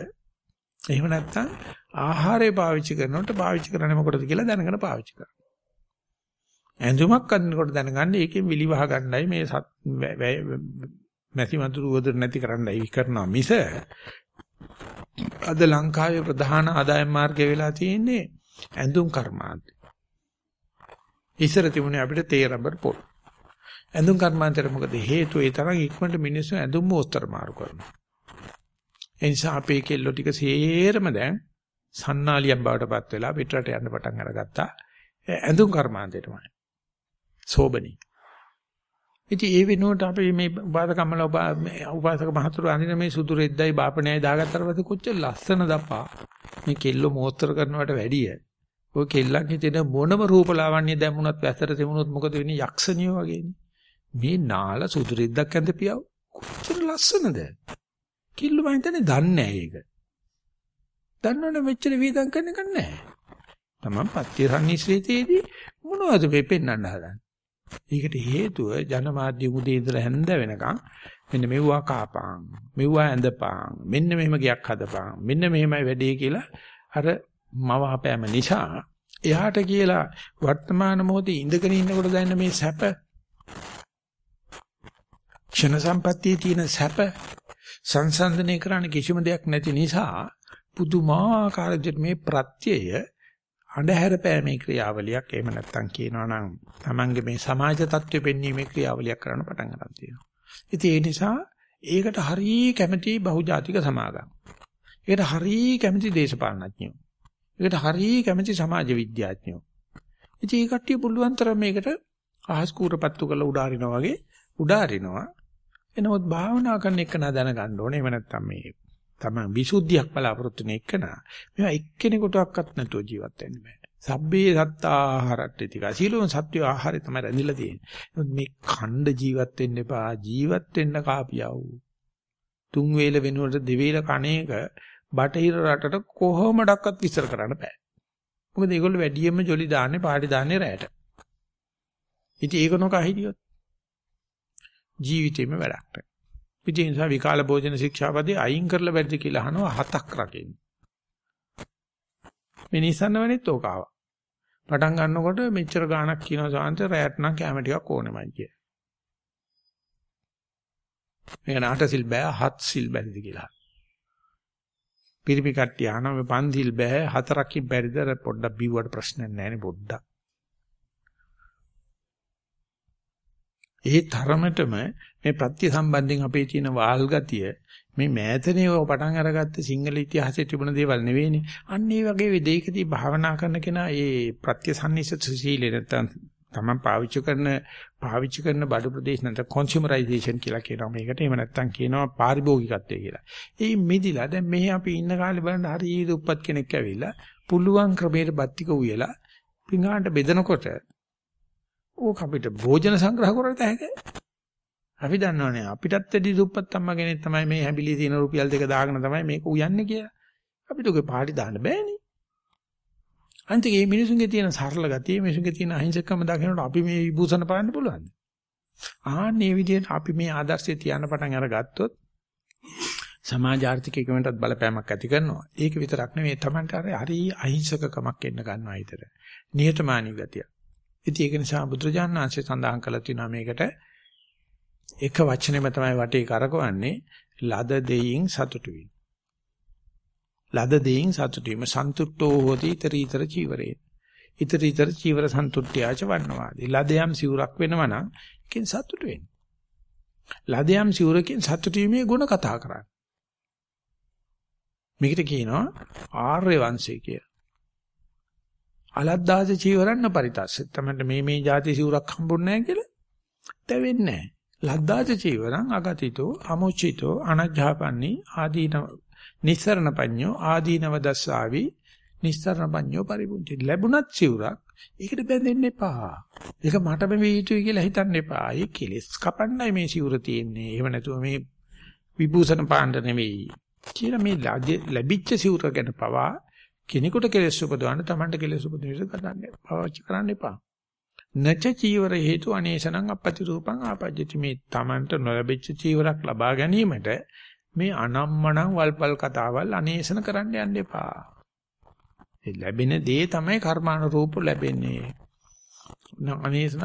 එහෙම නැත්නම් ආහාරය පාවිච්චි කරනකොට පාවිච්චි කරන්නේ මොකටද කියලා දැනගෙන පාවිච්චි කරනවා. ඇඳුමක් අඳිනකොට දැනගන්න ඒකෙන් විලි වහ ගන්නයි මේ මැසි මතුරු වදර නැති කරන්නයි කරනවා මිස අද ලංකාවේ ප්‍රධාන ආදායම් මාර්ගය වෙලා තියෙන්නේ ඇඳුම් කර්මාන්තය. ඉස්සර තිබුණේ අපිට තේ රබර් පොල්. ඇඳුම් කර්මාන්තයට මොකද හේතුව ඒ තරම් ඉක්මනට මිනිස්සු ඇඳුම් මෝස්තර මාරු කරනවා. ඒ නිසා අපේ කෙල්ලෝ ටික සේරම දැන් සන්නාලියක් බවට පත් වෙලා පිටරට යන්න පටන් අරගත්තා. ඇඳුම් කර්මාන්තයටමයි. සෝබනී. ඉතින් ඒ වෙනුවට අපි මේ උපාසකම්මල උපාසක මහතුරු අඳින මේ සුදු රෙද්දයි බාපණයයි දාගත්තට පස්සේ කොච්චර ලස්සන දපා. මේ කෙල්ල මෝස්තර කරනවට වැඩිය. ඔය කෙල්ලන් හිතෙන මොනම රූපලාවන්‍ය දැම්මුණත් වැසට තිබුණොත් මොකද වෙන්නේ? යක්ෂණියෝ වගේනේ මේ නාල සුදු රෙද්දක් ඇඳපියව කොච්චර ලස්සනද? කිල්ල මම හිතන්නේ දන්නේ නැහැ ඒක. දන්නවනේ මෙච්චර වේදම් කරන එක නැහැ. තමන් පත්‍ය සම්නිශ්‍රිතයේදී මොනවද මේ පෙන්වන්න හදන්නේ? ඒකට හේතුව ජනමාධ්‍ය උදේ ඉඳලා හැන්ද වෙනකන් මෙන්න මෙව්වා කාපං මෙව්වා ඇඳපං මෙන්න මෙහෙම ගයක් හදපං මෙන්න මෙහෙමයි වැඩේ කියලා අර මවහපෑම නිසා එයාට කියලා වර්තමාන මොහොතේ ඉඳගෙන ඉන්නකොට දැනෙන මේ සැප ක්ෂණ සම්පත්තියේ තියෙන සැප සංසන්දනය කරන්න කිසිම දෙයක් නැති නිසා පුදුමාකාර මේ ප්‍රත්‍යය අඳුර පෑමේ ක්‍රියාවලියක් එහෙම නැත්නම් කියනවා නම් Tamange මේ සමාජ තත්ත්වෙ පෙන්වීමේ ක්‍රියාවලියක් කරන්න පටන් ගන්න තියෙනවා. ඉතින් ඒ නිසා ඒකට හරිය කැමැති බහුජාතික සමාගම්. ඒකට හරිය කැමැති දේශපාලනඥයෝ. ඒකට හරිය කැමැති සමාජ විද්‍යාඥයෝ. ඉතින් ඒ කට්ටිය පුළුවන් තරම් මේකට අහස් කූරපත්තු කරලා උඩාරිනවා වගේ උඩාරිනවා. එනමුත් භාවනා කරන එක නා දැනගන්න ඕනේ. එහෙම නැත්නම් මේ තමයි විසුද්ධියක් බලාපොරොත්තු වෙන එකන මේවා එක්කෙනෙකුටවත් නැතුව ජීවත් වෙන්න බෑ. සබ්බේ සත්තාහාරට්ටි ටික. සීලෝන් සත්‍ය ආහාරය තමයි රැඳිලා තියෙන්නේ. මේ ඛණ්ඩ ජීවත් වෙන්න එපා. ජීවත් වෙන්න කාපියව. තුන් වේල වෙනුවට දෙවේල කණේක බටහිර රටට කොහොමඩක්වත් විස්තර කරන්න බෑ. මොකද ඒගොල්ලෝ වැඩියෙන්ම ජොලි දාන්නේ පාටි දාන්නේ රැයට. ඉතින් ඒක නොකා හිටියොත් ජීවිතේම වැඩක් නැහැ. ඉතින් ඒ නිසා විකාල භෝජන ශික්ෂාපදේ අයින් කරලා බැරිද කියලා අහනවා හතක් රකින්න. මේ නිසන්නවනෙත් ඕක ආවා. පටන් ගන්නකොට මෙච්චර ගාණක් කියනවා සාන්ත රැයට නම් කැම ටිකක් ඕනෙමයි කිය. මේක නාට සිල් බෑ හත් සිල් බැරිද කියලා. පිරිපි කට්ටිය අහනවා මේ පන්සිල් බෑ හතරකින් බැරිද පොඩ්ඩක් බිව්වට ප්‍රශ්නයක් නැහැ නේ පොඩ්ඩක්. ඒ තරමටම මේ ප්‍රත්‍ය සම්බන්ධයෙන් අපේ තියෙන වාල් ගතිය මේ මෑතනේ පටන් අරගත්ත සිංහල ඉතිහාසයේ තිබුණ දේවල් නෙවෙයිනේ. අන්න ඒ වගේ දෙයකදී භාවනා කරන කෙනා ඒ ප්‍රත්‍ය සම්නිසිත සීලේ නැත්තම් තමන් පාවිච්චි කරන පාවිච්චි කරන බඩු ප්‍රදේශ නැත්නම් කන්සියුමරයිසේෂන් කියලා කියනවා මේකට. එහෙම නැත්නම් කියනවා පාරිභෝගිකත්වය කියලා. ඒ මිදිලා දැන් මෙහි අපි ඉන්න කාලේ බලන්න හරි දුප්පත් කෙනෙක් ඇවිල්ලා පුළුවන් ක්‍රමයට බත්තික උයලා පිඟානට බෙදනකොට ඕක අපිට භෝජන සංග්‍රහ කරලා තැහැක. අපි දන්නවනේ අපිටත් වැඩි දුප්පත් අම්මා කෙනෙක් තමයි මේ හැබිලි තියෙන රුපියල් දෙක දාගෙන තමයි මේක උයන්නේ කියලා. අපිට ඔගේ පාටි දාන්න බෑනේ. අන්තිකේ මේ මිනිසුන්ගේ තියෙන සරල ගතිය මිනිසුන්ගේ තියෙන අහිංසකම දකිනකොට අපි මේ විභූෂණ පාන්න පුළුවන්ද? ආන්නේ විදිහට අපි මේ ආදර්ශය තියන්න පටන් අරගත්තොත් සමාජ ආර්ථික එකමටත් බලපෑමක් ඇති කරනවා. ඒක විතරක් නෙවෙයි Tamanට හරි අහිංසකකමක් එන්න ගන්නවා ඊතර. නිහතමානී ගතිය. ඉතින් ඒක නිසා බුදුරජාණන් වහන්සේ සඳහන් කළා තියෙනවා මේකට එක වචනෙම තමයි වටේ කරකවන්නේ ලද දෙයින් සතුටු වීම. ලද දෙයින් සතුටු වීම සන්තුට්ඨෝ හෝති ඊතරීතර චීවරේ. ඊතරීතර චීවර සන්තුට්ඨ්‍යාච වන්නවාදී. ලදයම් සිවුරක් වෙනවා නම් ඒකෙන් සතුටු වෙන්න. ලදයම් සිවුරකින් සතුටු වීමේ ಗುಣ කතා කරන්නේ. මේකට කියනවා ආර්ය වංශය කියලා. අලද්දාස චීවරන්න පරිතස්ස. තමයි මේ මේ જાති සිවුරක් හම්බුන්නේ නැහැ කියලා. තැවෙන්නේ නැහැ. ලද්දාස චීවරං අගතිතෝ අමුචිතෝ අනජ්ජාපන්නි ආදීන නිස්සරණ පඤ්ඤෝ ආදීනව දස්සාවි නිස්සරණ පඤ්ඤෝ පරිපුංචි ලැබුණත් සිවුරක් ඒකට බැඳෙන්න එපා. ඒක මට මේ යුතුයි කියලා හිතන්න එපා. ඒ කෙලස් කපන්නයි මේ සිවුර තියෙන්නේ. එහෙම නැතුව මේ විභූෂණ පාණ්ඩ නෙවෙයි. කියලා මේ ලැබිච්ච සිවුර ගැන පවා කෙනෙකුට කෙලෙස් උපදවන්න Tamanට කෙලෙස් උපදින කරන්න පාවිච්චි කරන්න එපා. නච චීවර හේතු අනේසනං අපපති රූපං ආපජ්ජති මේ Tamanට නොලැබිච්ච චීවරක් ලබා ගැනීමට මේ අනම්මනම් වල්පල් කතාවල් අනේසන කරන්න යන්න එපා. ඒ ලැබෙන දේ තමයි කර්මානුරූප ලැබෙන්නේ. අනේසන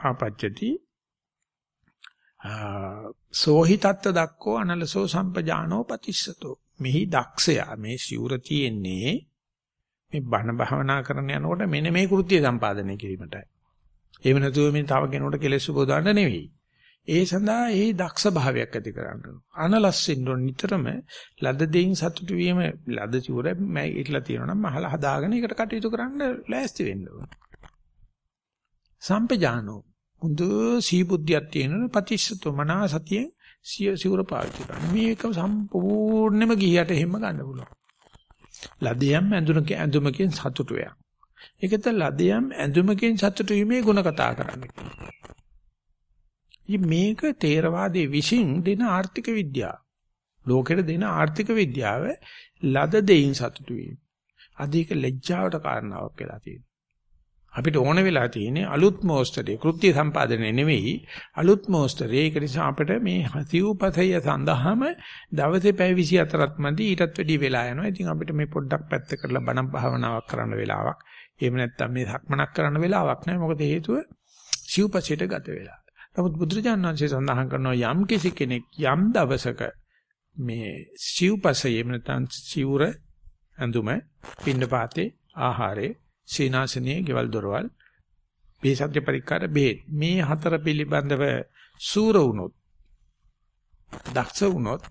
ආපච්චති සෝහි තත්ත දක්කෝ අනලසෝ සම්පජානෝ පතිස්සතෝ මෙහි දක්ෂයා මේ සිවුර තියෙන්නේ මේ බණ භාවනා කරන යනකොට මෙන්න මේ කෘත්‍ය සම්පාදනය කිරීමටයි. එහෙම නැතුව මේ තව කෙනෙකුට කෙලෙස් උපදවන්න නෙවෙයි. ඒ සඳහා ඒ දක්ෂ භාවයක් ඇති කරගන්න අනලස්සින් නිතරම ලද දෙයින් සතුටු වීම ලද චූර මම ඉట్లా තියෙනවා නම් මහල හදාගෙන ඒකට කටයුතු කරන්න ලෑස්ති වෙන්න ඕන. සම්පජානෝ මුදු සීබුද්ධියක් තියෙනවනේ පටිච්චසතු මනා සතියෙන් සිය සිවුර පාවිච්චි කරන්න. මේක සම්පූර්ණයෙන්ම ගිහියට එහෙම ගන්න පුළුවන්. ලදයම් ඇඳුමක ඇඳුමකින් සතුටු වෙයක්. ඒකත ලදයම් ඇඳුමකින් සතුටු වීමේ ಗುಣ කතා කරන්න කියනවා. මේක තේරවාදයේ විසින් දෙන ආර්ථික විද්‍යාව. ලෝකෙට දෙන ආර්ථික විද්‍යාව ලද දෙයින් සතුටු වීම. අද ඒක ලැජ්ජාවට කාරණාවක් වෙලා තියෙනවා. අපිට ඕන වෙලා තියෙන්නේ අලුත් මොස්තරේ කෘත්‍ය සම්පාදනය නෙවෙයි අලුත් මොස්තරේ ඒක නිසා අපිට මේ සිව්පතය සඳහාම දවසේ පැය 24ක් මැදි ඊටත් වැඩි වෙලා යනවා. ඉතින් අපිට මේ පොඩ්ඩක් පැත්ත කරලා බණ භාවනාවක් කරන්න වෙලාවක්. එහෙම නැත්නම් මේ සක්මනක් කරන්න වෙලාවක් නැහැ. මොකද හේතුව සිව්පසයට ගත වෙලා. නමුත් බුදුරජාණන් වහන්සේ සඳහන් කරනවා යම් කිසි කෙනෙක් යම් දවසක මේ සිව්පසය එහෙම නැත්නම් සිවුර ඇඳුම පින්නපාතේ ආහාරේ සීනාසනයේ ගෙවල් දොරවල් බේසත්‍ය පරික්කාර බෙහෙත් මේ හතර පිළිබඳව සූර වුණොත් දක්ෂ වුණොත්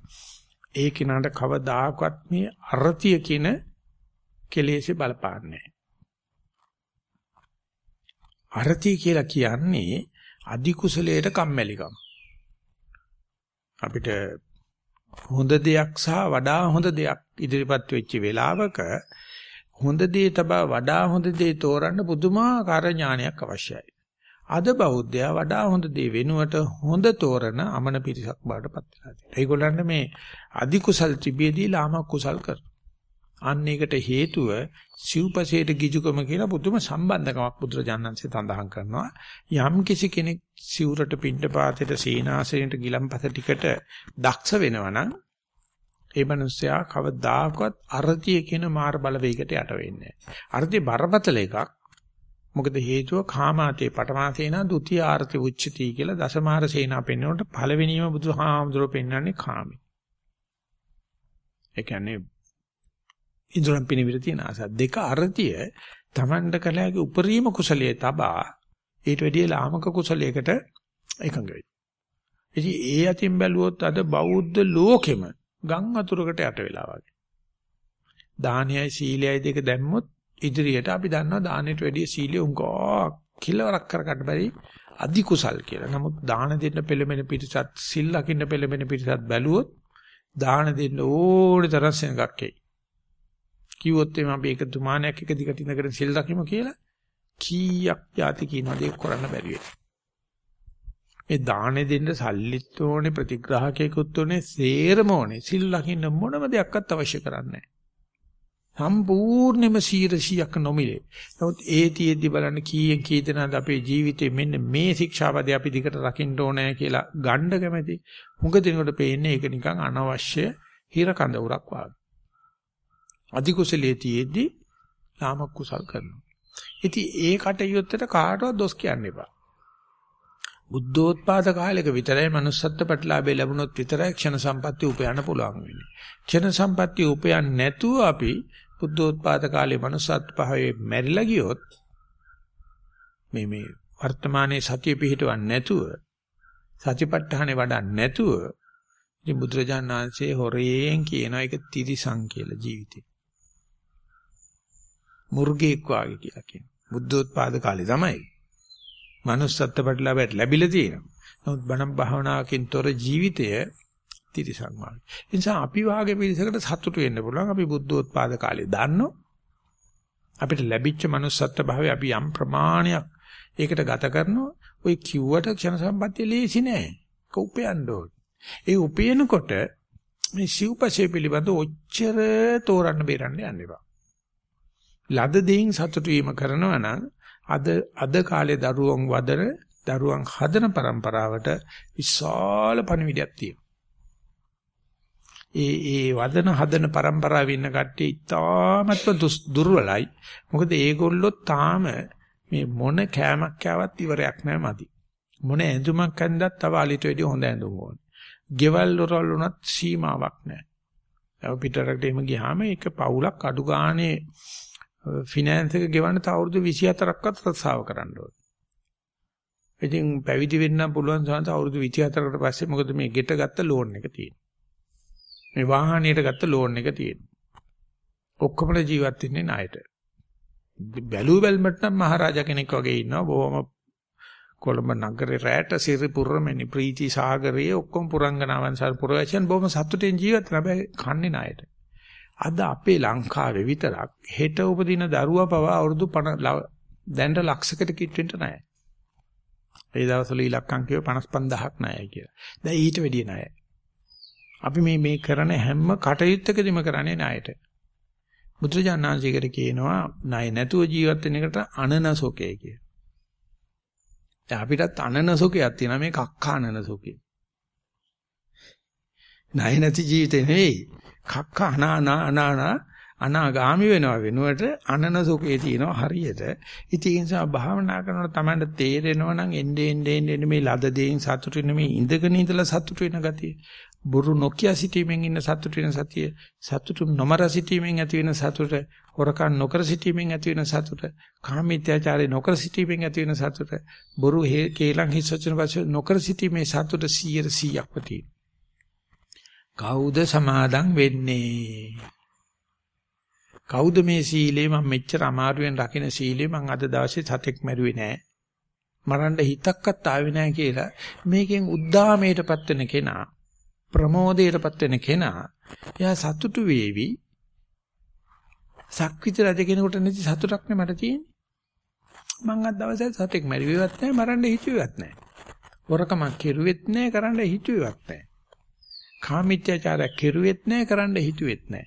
ඒ කිනාට කවදාකවත් මේ අරතිය කියන කෙලෙසේ බලපාන්නේ අරතිය කියලා කියන්නේ අධි කුසලයට කම්මැලිකම. අපිට හොඳ දෙයක් සහ වඩා හොඳ දෙයක් ඉදිරිපත් වෙච්ච වෙලාවක හොඳ දේ තබා වඩා හොඳ දේ තෝරන්න පුදුමාකාර ඥානයක් අවශ්‍යයි. අද බෞද්ධයා වඩා හොඳ දේ වෙනුවට හොඳ තෝරන අමන පිරිසක් බවට පත් වෙලා තියෙනවා. ඒගොල්ලන්ට මේ අධි කුසල් තිබියදී ලාම කුසල් කර. අන්න ඒකට හේතුව සිව්පසේට ගිජුකම කියලා පුදුම සම්බන්ධකමක් බුදුරජාණන්සේ සඳහන් කරනවා. යම් කිසි කෙනෙක් සිවුරට පිටපාතේට සීනාසනෙට ගිලම්පස ටිකට දක්ෂ වෙනවා නම් ඒ මනුස්සයා කවදාකවත් අර්ධිය කියන මාර බලවේගයට යට වෙන්නේ නැහැ. අර්ධිය බරපතල එකක්. මොකද හේතුව කාමාතේ පටමාසේනා ဒ ුතිය ආර්ති උච්චති කියලා දසමාර සේනා පෙන්වනකොට පළවෙනිම බුදුහාමුදුරුවෝ පෙන්වන්නේ කාමී. ඒ කියන්නේ ඉදරම් පිනවිර තියෙන ආස දෙක අර්ධිය Tamanට කලයාගේ උපරිම කුසලයේ තබා ඊට වැඩිය ලාමක කුසලයකට එකඟ වෙයි. ඉතින් ඒ අතින් බැලුවොත් අද බෞද්ධ ලෝකෙම ගම් වතුරකට යට වෙලා වගේ. දානයයි සීලයයි දෙක දැම්මොත් ඉදිරියට අපි දන්නවා දානෙට වැඩිය සීලය උංගා කිලවරක් කරගන්න බැරි අධි කුසල් කියලා. නමුත් දාන දෙන්න පෙළඹෙන පිටසත් සිල් ලකින්න පෙළඹෙන පිටසත් බැලුවොත් දාන දෙන්න ඕනේ තරම් සෙනගක් එයි. කිව්වොත් එimhe අපි එක දුමානයක් එක දිගට ඉඳගෙන සිල් ලකිමු කියලා කීයක් යාති කියනවාද ඒක කරන්න බැරි වෙයි. මේ දාණය දෙන්න සල්ලිත් ඕනේ ප්‍රතිග්‍රාහකයෙකුත් ඕනේ සේරම ඕනේ සිල් ලකින්න මොනම දෙයක්වත් අවශ්‍ය කරන්නේ සම්පූර්ණයෙන්ම 100ක් නොමිලේ. නමුත් ඒතියෙදි බලන්න කීයෙන් කී දෙනාද අපේ ජීවිතේ මෙන්න මේ ශික්ෂාපදේ අපි දිකට රකින්න ඕනේ කියලා ගණ්ඩ කැමැති. මුග දිනකට පේන්නේ ඒක නිකන් අනවශ්‍ය හිර කඳවුරක් වගේ. අධි කුසලයේදී ලාම කුසල් කරනවා. ඉතින් ඒ කටයුත්තට කාටවත් දොස් කියන්න එපා. බුද්ධෝත්පාද කාලයක විතරයි manussත්ත්ව ප්‍රතිලාභය ලැබුණොත් විතරයි ක්ෂණ සම්පatti උපයන්න පුළුවන් වෙන්නේ. ක්ෂණ සම්පatti උපයන්නේ නැතුව අපි බුද්ධෝත්පාද කාලේ manussත්ත්ව භාවයේ මැරිලා ගියොත් මේ මේ වර්තමානයේ සතිය පිහිටවන්නේ නැතුව සතිපට්ඨානේ වඩන්නේ නැතුව ඉතින් බුදුරජාණන් වහන්සේ හොරේන් කියනවා ඒක තිරිසං කියලා ජීවිතේ. මුර්ගෙක් වාගේ කියලා කියනවා. බුද්ධෝත්පාද කාලේ තමයි. Manussත්ත්ව ප්‍රතිලාභයට ලැබිලා තියෙනවා. නමුත් බණ භාවනාවකින් තොර ජීවිතය තිරිසන් වාගේ. ඒ නිසා අපි වාගේ පිළිසකට සතුටු වෙන්න පුළුවන්. අපි බුද්ධෝත්පාද කාලේ දන්නෝ. අපිට ලැබිච්ච manussත්ත්ව භාවය අපි යම් ප්‍රමාණයක් ඒකට ගත කරනවා. ওই කිව්වට ක්ෂණ සම්පත්තිය ලේසි නෑ. කෝපයන්න ඕන. ඒ උපයනකොට මේ සිව්පසේ පිළිබඳ ඔච්චර තෝරන්න බේරන්න යන්න එපා. ලද දෙයින් සතුටු වීම කරනවා නම් අද අද කාලේ දරුවන් වදන දරුවන් හදන પરම්පරාවට විශාල පණිවිඩයක් තියෙනවා. ඒ ඒ වදන හදන પરම්පරාවේ ඉන්න කට්ටිය ඉතාමත්ම දුර්වලයි. මොකද ඒගොල්ලෝ තාම මේ මොන කෑමක් කෑවත් ඉවරයක් නැහැ මදි. මොන ඇඳුමක් අඳවත් තව අලිට වැඩිය හොඳ ඇඳුම් ඕනේ. ගෙවල් වල උනත් සීමාවක් නැහැ. අපිටරට එහෙම ගියාම ඒක පවුලක් අඩු ගානේ ෆිනෑන්ස් එක ගෙවන්න තව අවුරුදු 24ක්වත් රස්සාව කරන්න ඕනේ. ඉතින් පැවිදි වෙන්න පුළුවන් සමහර අවුරුදු 24කට පස්සේ මොකද මේ ගෙට ගත්ත ලෝන් එක තියෙන්නේ. මේ වාහනයට ගත්ත ලෝන් එක තියෙන්නේ. ඔක්කොමල ජීවත් වෙන්නේ ණයට. බැලු බැලමට නම් මහරජා කෙනෙක් වගේ ඉන්නවා බොහොම කොළඹ නගරේ රැට සිරිපුරමෙනි ප්‍රීති සාගරයේ ඔක්කොම පුරංගනාවන් සල් පුරවැසියන් බොහොම සතුටින් ජීවත් වෙන හැබැයි කන්නේ ණයට. අද අපේ ලංකාවේ විතරක් හෙට උපදින දරුවා පවා අවුරුදු 50 දැන්ට ලක්ෂයකට කිට් වෙන්න නැහැ. ඒ දවස්වල ඉලක්කම් කියව 55000ක් ණයයි කියලා. දැන් ඊට වැඩිය ණයයි. අපි මේ මේ කරන හැම කටයුත්තකදීම කරන්නේ ණයට. බුදුරජාණන්සේකට කියනවා ණය නැතුව ජීවත් වෙන එකට අනනසෝකේ කියලා. දැන් අපිටත් අනනසෝකයක් තියෙනවා මේ කක්කානන සෝකේ. ණය නැති ජීවිතේ නෙවෙයි. කක්ක අනානා අනානා අනාගාමි වෙනවා වෙනුවට අනන සුඛේ තියෙනවා හරියට. ඉතින් ඒ නිසා භාවනා කරනකොට තමයි තේරෙනවා නම් එnde ende ende මේ ලද දෙයින් සතුටු නෙමේ ඉඳගෙන ඉඳලා සතුටු වෙන ගතිය. බුරු නොකිය සිටීමෙන් ඉන්න සතුටු වෙන සතිය. සතුටු නොමර සිටීමෙන් ඇති වෙන සතුට. හොරකම් නොකර සිටීමෙන් ඇති වෙන සතුට. කාමීත්‍යාචාරය නොකර සිටීමෙන් ඇති වෙන සතුට. බුරු කේලම් හිස් වචන පස්සේ නොකර සිටීමේ සතුට 100%ක්ම තියෙනවා. කවුද සමාදන් වෙන්නේ කවුද මේ සීලේ මම මෙච්චර අමාරුවෙන් රකින්න සීලේ මං අද දවසේ සතෙක් මැරුවේ නෑ. මරන්න හිතක්වත් ආවේ නෑ කියලා මේකෙන් උද්දාමයටපත් වෙන කෙනා ප්‍රමෝදයටපත් වෙන කෙනා එයා සතුටු වේවි. සක්විති රජ කෙනෙකුට නැති සතුටක් නේ මට තියෙන්නේ. මං අද දවසේ සතෙක් මැරුවේවත් නෑ මරන්න හිතුවේවත් නෑ. වරකමක් කෙරුවෙත් නෑ කරන්න හිතුවේවත් නෑ. කාමීත්‍යචාරයක් කෙරුවෙත් නෑ කරන්න හිතුවෙත් නෑ.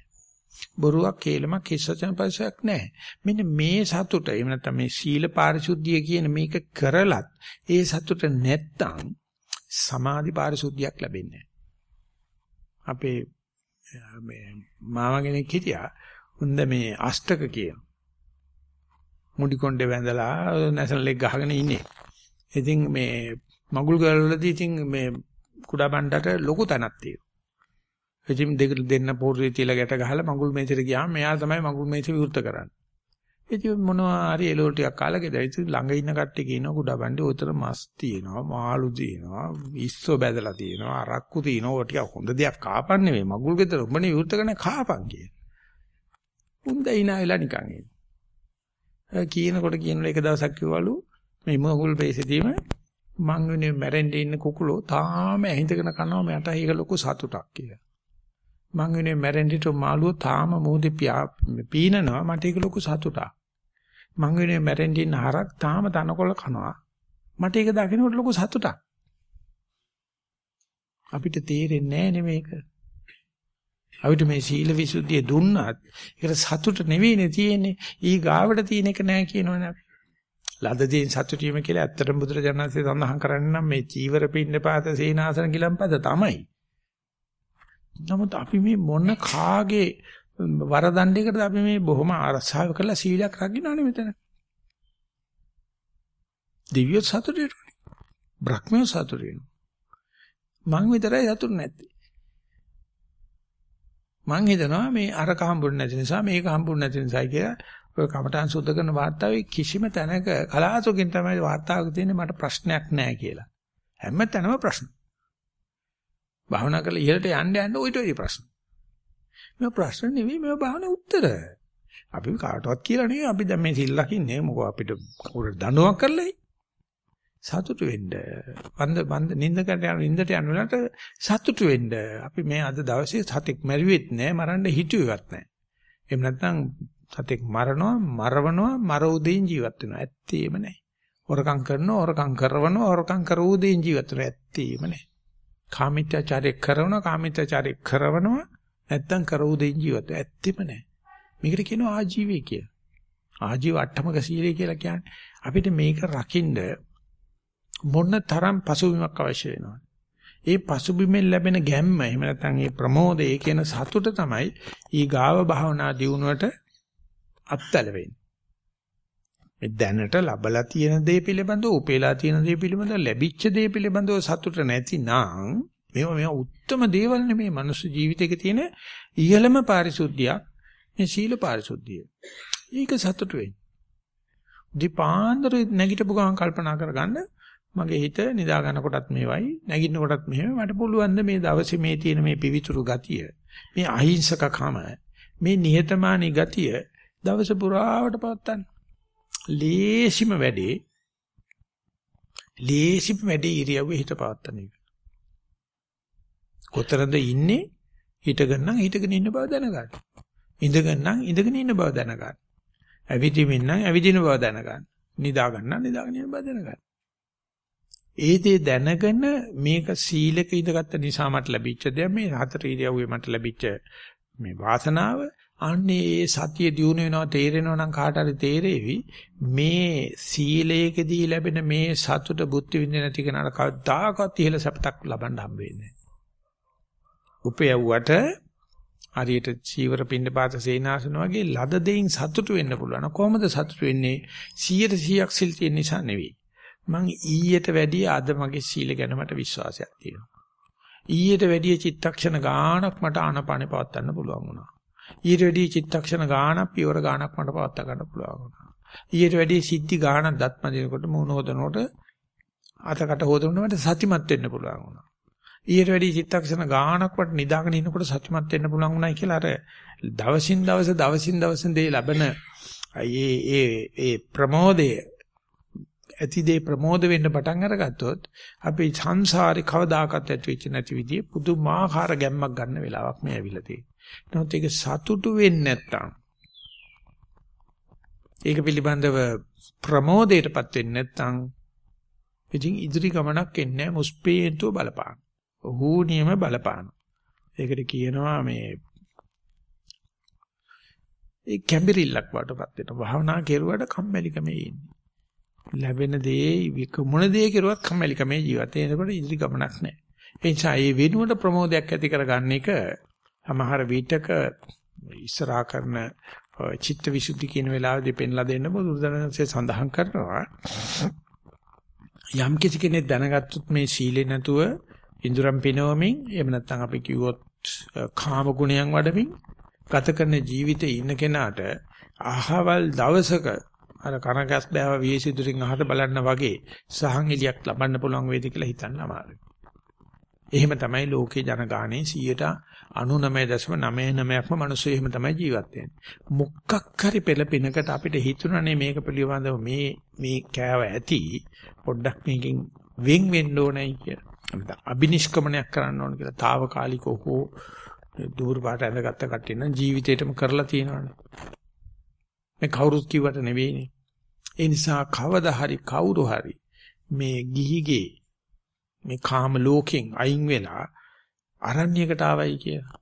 බොරුවක් කේලමක් කිස්සචන පරිසයක් නැහැ. මෙන්න මේ සතුට එහෙම නැත්නම් මේ සීල පාරිශුද්ධිය කියන මේක කරලත් ඒ සතුට නැත්තම් සමාධි පාරිශුද්ධියක් ලැබෙන්නේ අපේ මේ මාම කෙනෙක් හිටියා හොඳ මේ අෂ්ටක කියන මුඩි කොණ්ඩේ වැඳලා නැසනල් එක ගහගෙන ඉන්නේ. ඉතින් මේ මගුල් ගල්වලදී ඉතින් මේ කුඩා බණ්ඩට ලොකු තැනක් තියෙනවා. ඉතින් දෙක දෙන්න පොරේ තියලා ගැට ගහලා මඟුල් මේසෙට ගියාම මෙයා තමයි මඟුල් මේසෙ විවෘත කරන්නේ. ඉතින් මොනවා හරි එළවලු ටිකක් කාලා ගෙදර ඉතින් ළඟ ඉන්න කට්ටිය කියනවා කුඩා බණ්ඩේ උතර මස් තියෙනවා මාළු තියෙනවා ඉස්සෝ බැදලා තියෙනවා අරක්කු තියෙනවා ඔය ටික හොඳ දෙයක් කාපන් නෙවෙයි මඟුල් ගෙදර උඹනේ විවෘත කරන කාපන් කිය. උන්ද ඉනායලා නිකන් එන්නේ. කියනකොට කියන එක දවසක් කිව්වලු මේ මඟුල් මේසෙදීම මං වෙනේ මැරෙන්න ඉන්න කුකුලෝ තාම ඇහිඳගෙන කනවා මට ඒක ලොකු සතුටක් කියලා. මං වෙනේ මැරෙන්ඩිට මාළුව තාම මෝදේ පීනනවා මට ඒක ලොකු සතුටක්. මං වෙනේ මැරෙන්ඩින් හරක් තාම තනකොළ කනවා. මට ඒක දකින්නට ලොකු සතුටක්. අපිට තේරෙන්නේ නැහැ මේක. අපිට මේ සීල විසුද්ධිය දුන්නත් ඒකට සතුට නෙවෙයිනේ තියෙන්නේ. ඊ ගාවට තියෙන එක නැහැ කියනවනේ අපි. ලදදීන් සතුටීම කියලා ඇත්තටම බුදුරජාණන්සේ සඳහන් කරන්නේ නම් මේ චීවර පින්නපාත සේනාසන කිලම්පද තමයි. නමුත් අපි මේ මොන කාගේ වරදණ්ඩයකටද අපි මේ බොහොම අරසාව කරලා සීලයක් රකින්නනේ මෙතන. දිව්‍ය සතුටේ බ්‍රහ්මිය සතුටේ මං විතරයි සතුට නැත්තේ. මං හිතනවා මේ අර කහම්බුනේ නැති නිසා මේක හම්බුනේ නැති නිසා කියලා ඔය කමඨාන් සුද්ධ කරන වාර්තාවේ කිසිම තැනක කලාතුරකින් තමයි වාර්තාවක තියෙන්නේ මට ප්‍රශ්නයක් නැහැ කියලා. හැම තැනම ප්‍රශ්න. භාවනා කරලා ඉහළට යන්න යන්න ඔයිට ඔය ප්‍රශ්න. මේ ප්‍රශ්න නෙවෙයි මේ භාවනා උත්තර. අපි කාටවත් කියලා නෙවෙයි අපි දැන් මේ සිල් ලකින්නේ මොකෝ අපිට කවුරු දඬුවම් කරලායි. සතුටු වෙන්න. වන්ද වන්ද නින්දකට යන නින්දට යන වෙලාවට සතුටු වෙන්න. අපි මේ අද දවසේ සතෙක් මැරුවෙත් නෑ මරන්න හිතුවේවත් නෑ. එහෙම නැත්නම් සතෙක් මරනවා මරවනවා මර උදේන් ජීවත් වෙනවා. ඇත්තේම නෑ. හොරකම් කරනවා හොරකම් කරවනවා හොරකම් කර උදේන් ජීවත් වෙනවා. ඇත්තේම නෑ. කාමීත්‍යචාරය කරනවා කාමීත්‍යචාරය කරනවා නැත්තම් කරවු දෙයින් ජීවත් ඇත්තෙම නැහැ. මේකට කියනවා ආජීවය කියලා. ආජීව අට්ටමක සීලය කියලා කියන්නේ අපිට මේක රකින්න මොන තරම් පසුබිමක් අවශ්‍ය වෙනවද? ඒ පසුබිමෙන් ලැබෙන ගැම්ම එහෙම නැත්නම් ඒ ප්‍රමෝදය කියන සතුට තමයි ඊ ගාව භාවනා දියුණුවට අත්තල වෙන්නේ. මේ දැනට ලබලා තියෙන දේ පිළිබඳව උපේලා තියෙන දේ පිළිබඳව ලැබිච්ච දේ පිළිබඳව සතුට නැතිනම් මේවා මේවා උත්තරම දේවල් නෙමේ මනුස්ස ජීවිතයක තියෙන ඉහළම පාරිශුද්ධියක් මේ සීල පාරිශුද්ධිය. ඒක සතුට වෙන්නේ. දීපාන්දර නැගිටපු ගමන් කල්පනා කරගන්න මගේ හිත නිදා ගන්න කොටත් මේවයි නැගින්න කොටත් මෙහෙම මට පුළුවන් මේ දවසේ මේ තියෙන මේ පිවිතුරු ගතිය මේ අහිංසකකම මේ නිහතමානී ගතිය දවස පුරාවට පවත්තන්න. ලේසිම වැඩේ ලේසිම වැඩේ ඉරියව්වේ හිත පවත්තන එක. කොතරද ඉන්නේ? හිටගෙන නම් හිටගෙන ඉන්න බව දැනගන්න. ඉඳගෙන නම් ඉඳගෙන ඉන්න බව දැනගන්න. ඇවිදින්න නම් ඇවිදින බව දැනගන්න. නිදා ගන්න නිදාගෙන ඉන්න බව දැනගන්න. ඒ දේ දැනගෙන මේක සීලක ඉඳගත්ත නිසා මට ලැබිච්ච දෙයක් මේ හතර ඉරියව්වේ මට ලැබිච්ච මේ වාසනාව අන්නේ ඒ සතිය දිනු වෙනවා තේරෙනවා නම් කාට හරි තේරෙවි මේ සීලයකදී ලැබෙන මේ සතුට බුද්ධ විඳින නැති කෙනාට කවදාකවත් ඉහළ සපතක් ලබන්න හම්බ වෙන්නේ නැහැ. උපයවුවට හරියට චීවර පින්නපාත සේනාසන වගේ ලද දෙයින් සතුටු වෙන්න පුළුවන්. කොහොමද සතුටු වෙන්නේ? 100%ක් සිල් තියෙන නිසා නෙවෙයි. මං ඊයට වැඩිය අද මගේ සීල ගැන මට විශ්වාසයක් තියෙනවා. ඊයට වැඩිය චිත්තක්ෂණ ගාණක් මට ආනපානෙ පවත්වන්න පුළුවන් වුණා. ඊට වැඩිය චිත්තක්ෂණ ගාණක් පියවර ගාණක් මට පවත්වා ගන්න පුළුවන් වුණා. ඊට වැඩිය සිද්ධි ගාණක් දත්ම දිනකොට මූණ හොදනකොට අතකට හොදනකොට මට සතිමත් වෙන්න පුළුවන් වුණා. ඊට වැඩිය චිත්තක්ෂණ ගාණක් වට නිදාගෙන ඉන්නකොට සත්‍යමත් වෙන්න පුළුවන් වුණයි කියලා අර දවසින් දවස දවසින් දවස දේ ලැබෙන ඒ ඒ ඒ ප්‍රමෝදය ඇති දේ ප්‍රමෝද වෙන්න පටන් අරගත්තොත් අපි සංසාරේ කවදාකවත් ඇති වෙච්ච නැති විදිහේ පුදුමාකාර ගැම්මක් ගන්න වෙලාවක් මේ ඇවිල්ලා තියෙන්නේ. නමුත් ඒක සතුටු වෙන්නේ නැත්තම් ඒක පිළිබඳව ප්‍රමෝදයටපත් වෙන්නේ නැත්තම් ඉතින් ඉදිරි ගමනක් එන්නේ මුස්පේන්තුව බලපාන. ඔහු නියම බලපාන. ඒකට කියනවා මේ ඒ කැඹිරිල්ලක් වටපත් වෙන භාවනා කෙරුවට කම්මැලිකමේ ඉන්නේ. ලැබෙන දේ මොන දේ කෙරුවත් කම්මැලිකමේ ජීවිතේ එනකොට ඉදිරි ගමනක් නැහැ. ඒ නිසා මේ වෙනුවට ප්‍රමෝදයක් ඇති කරගන්න එක සමහර විටක ඉස්සරහා කරන චිත්ත විසුද්ධි කියන වෙලාවේදී පෙන්ලා දෙන්න බුදුරජාණන්සේ සඳහන් කරනවා යම් කිසි කෙනෙක් දැනගත්තොත් මේ සීලේ නැතුව ඉඳුරම් පිනවමින් එහෙම නැත්නම් අපි කිව්වොත් කාම ගුණයන් වඩමින් ගත කරන ජීවිතේ ඉන්න කෙනාට අහවල් දවසක අර කනගස් බෑව වියසිදුරින් අහට බලන්න වගේ සහන් එලියක් ලබන්න පුළුවන් වේද කියලා හිතන්න අමාරුයි. එහෙම තමයි ලෝකේ ජනගහනේ 99.99%ක්ම මිනිස්සු එහෙම තමයි ජීවත් වෙන්නේ. මොකක් හරි පෙළපිනකට අපිට හිතුණනේ මේක පිළිබඳව මේ මේ කෑව ඇති පොඩ්ඩක් මේකෙන් වෙන් වෙන්න ඕනයි කියලා. අබිනිෂ්ක්‍මණයක් කරන්න ඕන කියලා తాවකාලිකව හෝ දුර පාට ඇඳගත්ත කට්ටිය නම් ජීවිතේටම කරලා තියෙනවනේ. මේ කවුරුත් කිව්වට නෙවෙයිනේ. ඒ නිසා කවදා හරි කවුරු හරි මේ ගිහිගේ මේ කාම ලෝකෙන් අයින් වෙලා අරණ්‍යයකට ආවයි කියලා.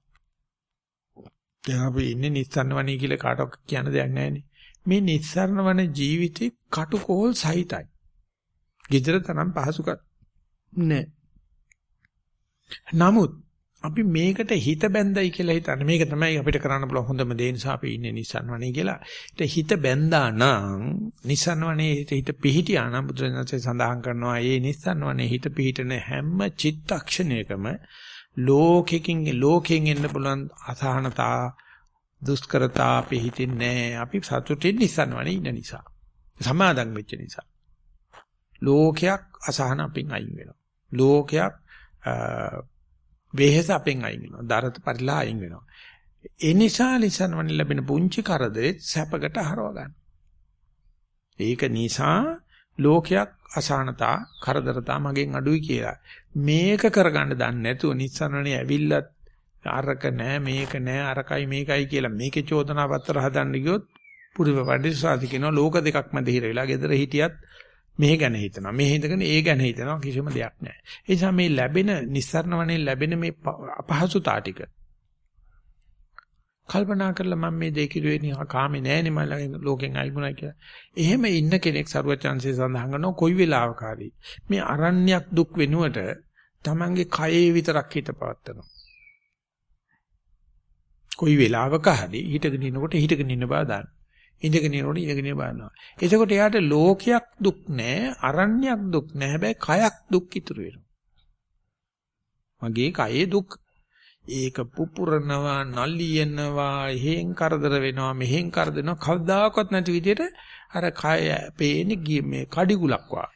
දැන් අපි ඉන්නේ නිස්සරණ වනේ කියලා කාටවත් කියන්න දෙයක් නැහැනේ. මේ නිස්සරණ වන ජීවිතේ කටුකෝල් සහිතයි. gedara තරම් පහසුකම් නැහැ. නමුත් අපි මේකට හිත බැඳයි කියලා හිතන්නේ. මේක තමයි අපිට කරන්න පුළුවන් හොඳම දේ නිසා අපි ඉන්නේ නිසන්වනේ කියලා. ඒත් හිත බැඳා නම් නිසන්වනේ හිත පිහිටියා නම් බුදුරජාණන්සේ සඳහන් කරනවා මේ නිසන්වනේ හිත පිහිටන හැම චිත්තක්ෂණයකම ලෝකෙකින් ලෝකෙන් එන්න පුළුවන් අසහනතා දුෂ්කරතා අපි හිතින්නේ අපි සතුටින් නිසන්වනේ ඉන්න නිසා. සමාදම් වෙච්ච නිසා. ලෝකයක් අසහන අපෙන් අයින් වෙනවා. ලෝකයක් වෙහෙස අපෙන් අයින් වෙනවා. දරත පරිලා අයින් වෙනවා. ඒ නිසා lisanවන ලැබෙන පුංචි කරදරේ සැපකට හරව ගන්න. ඒක නිසා ලෝකයක් අසහනතා කරදරතා මගෙන් අඩුයි කියලා. මේක කරගන්න දන්නේ නැතුව නිස්සරණේ ඇවිල්ලත් අරක නෑ මේක නෑ අරකයි මේකයි කියලා මේකේ චෝදනා පත්‍ර හදන්න ගියොත් පුරිව පඬිස්සාති කියනවා ලෝක දෙකක් මැද හිර වෙලා gedara හිටියත් මෙහෙ ගැන හිතනවා. මේ හිතගෙන ඒ ගැන හිතනවා කිසිම දෙයක් නැහැ. ඒ නිසා මේ ලැබෙන නිස්සරණ වනේ ලැබෙන මේ අපහසුතා ටික කල්පනා කරලා මම මේ දෙය කිරුවේ නිකන් කාමේ නෑනේ මම ලෝකෙන් අයිමුණා කියලා. එහෙම ඉන්න කෙනෙක් සරුවචාන්සේ සඳහන් කරනවා කොයි වෙලාවක හරි මේ අරණ්‍යයක් දුක් වෙනුවට Tamange කයේ විතරක් හිත පවත්නවා. කොයි වෙලාවක හරි හිටගෙන ඉන්නකොට හිටගෙන ඉන්න බව දාන්න. ඉඳගෙන ඉන්නකොට ඉඳගෙන ඉන්න බලනවා. එතකොට එයාට ලෝකයක් දුක් නැහැ, අරණ්‍යයක් දුක් නැහැ. හැබැයි කයක් දුක් ඉතුරු වෙනවා. මගේ කයේ දුක් ඒක පුපුරනවා නලියනවා එහෙන් කරදර වෙනවා මෙහෙන් කරදරනවා කවදාකවත් නැති විදිහට අර කය පේන්නේ ගියේ මේ කඩිගුලක් වගේ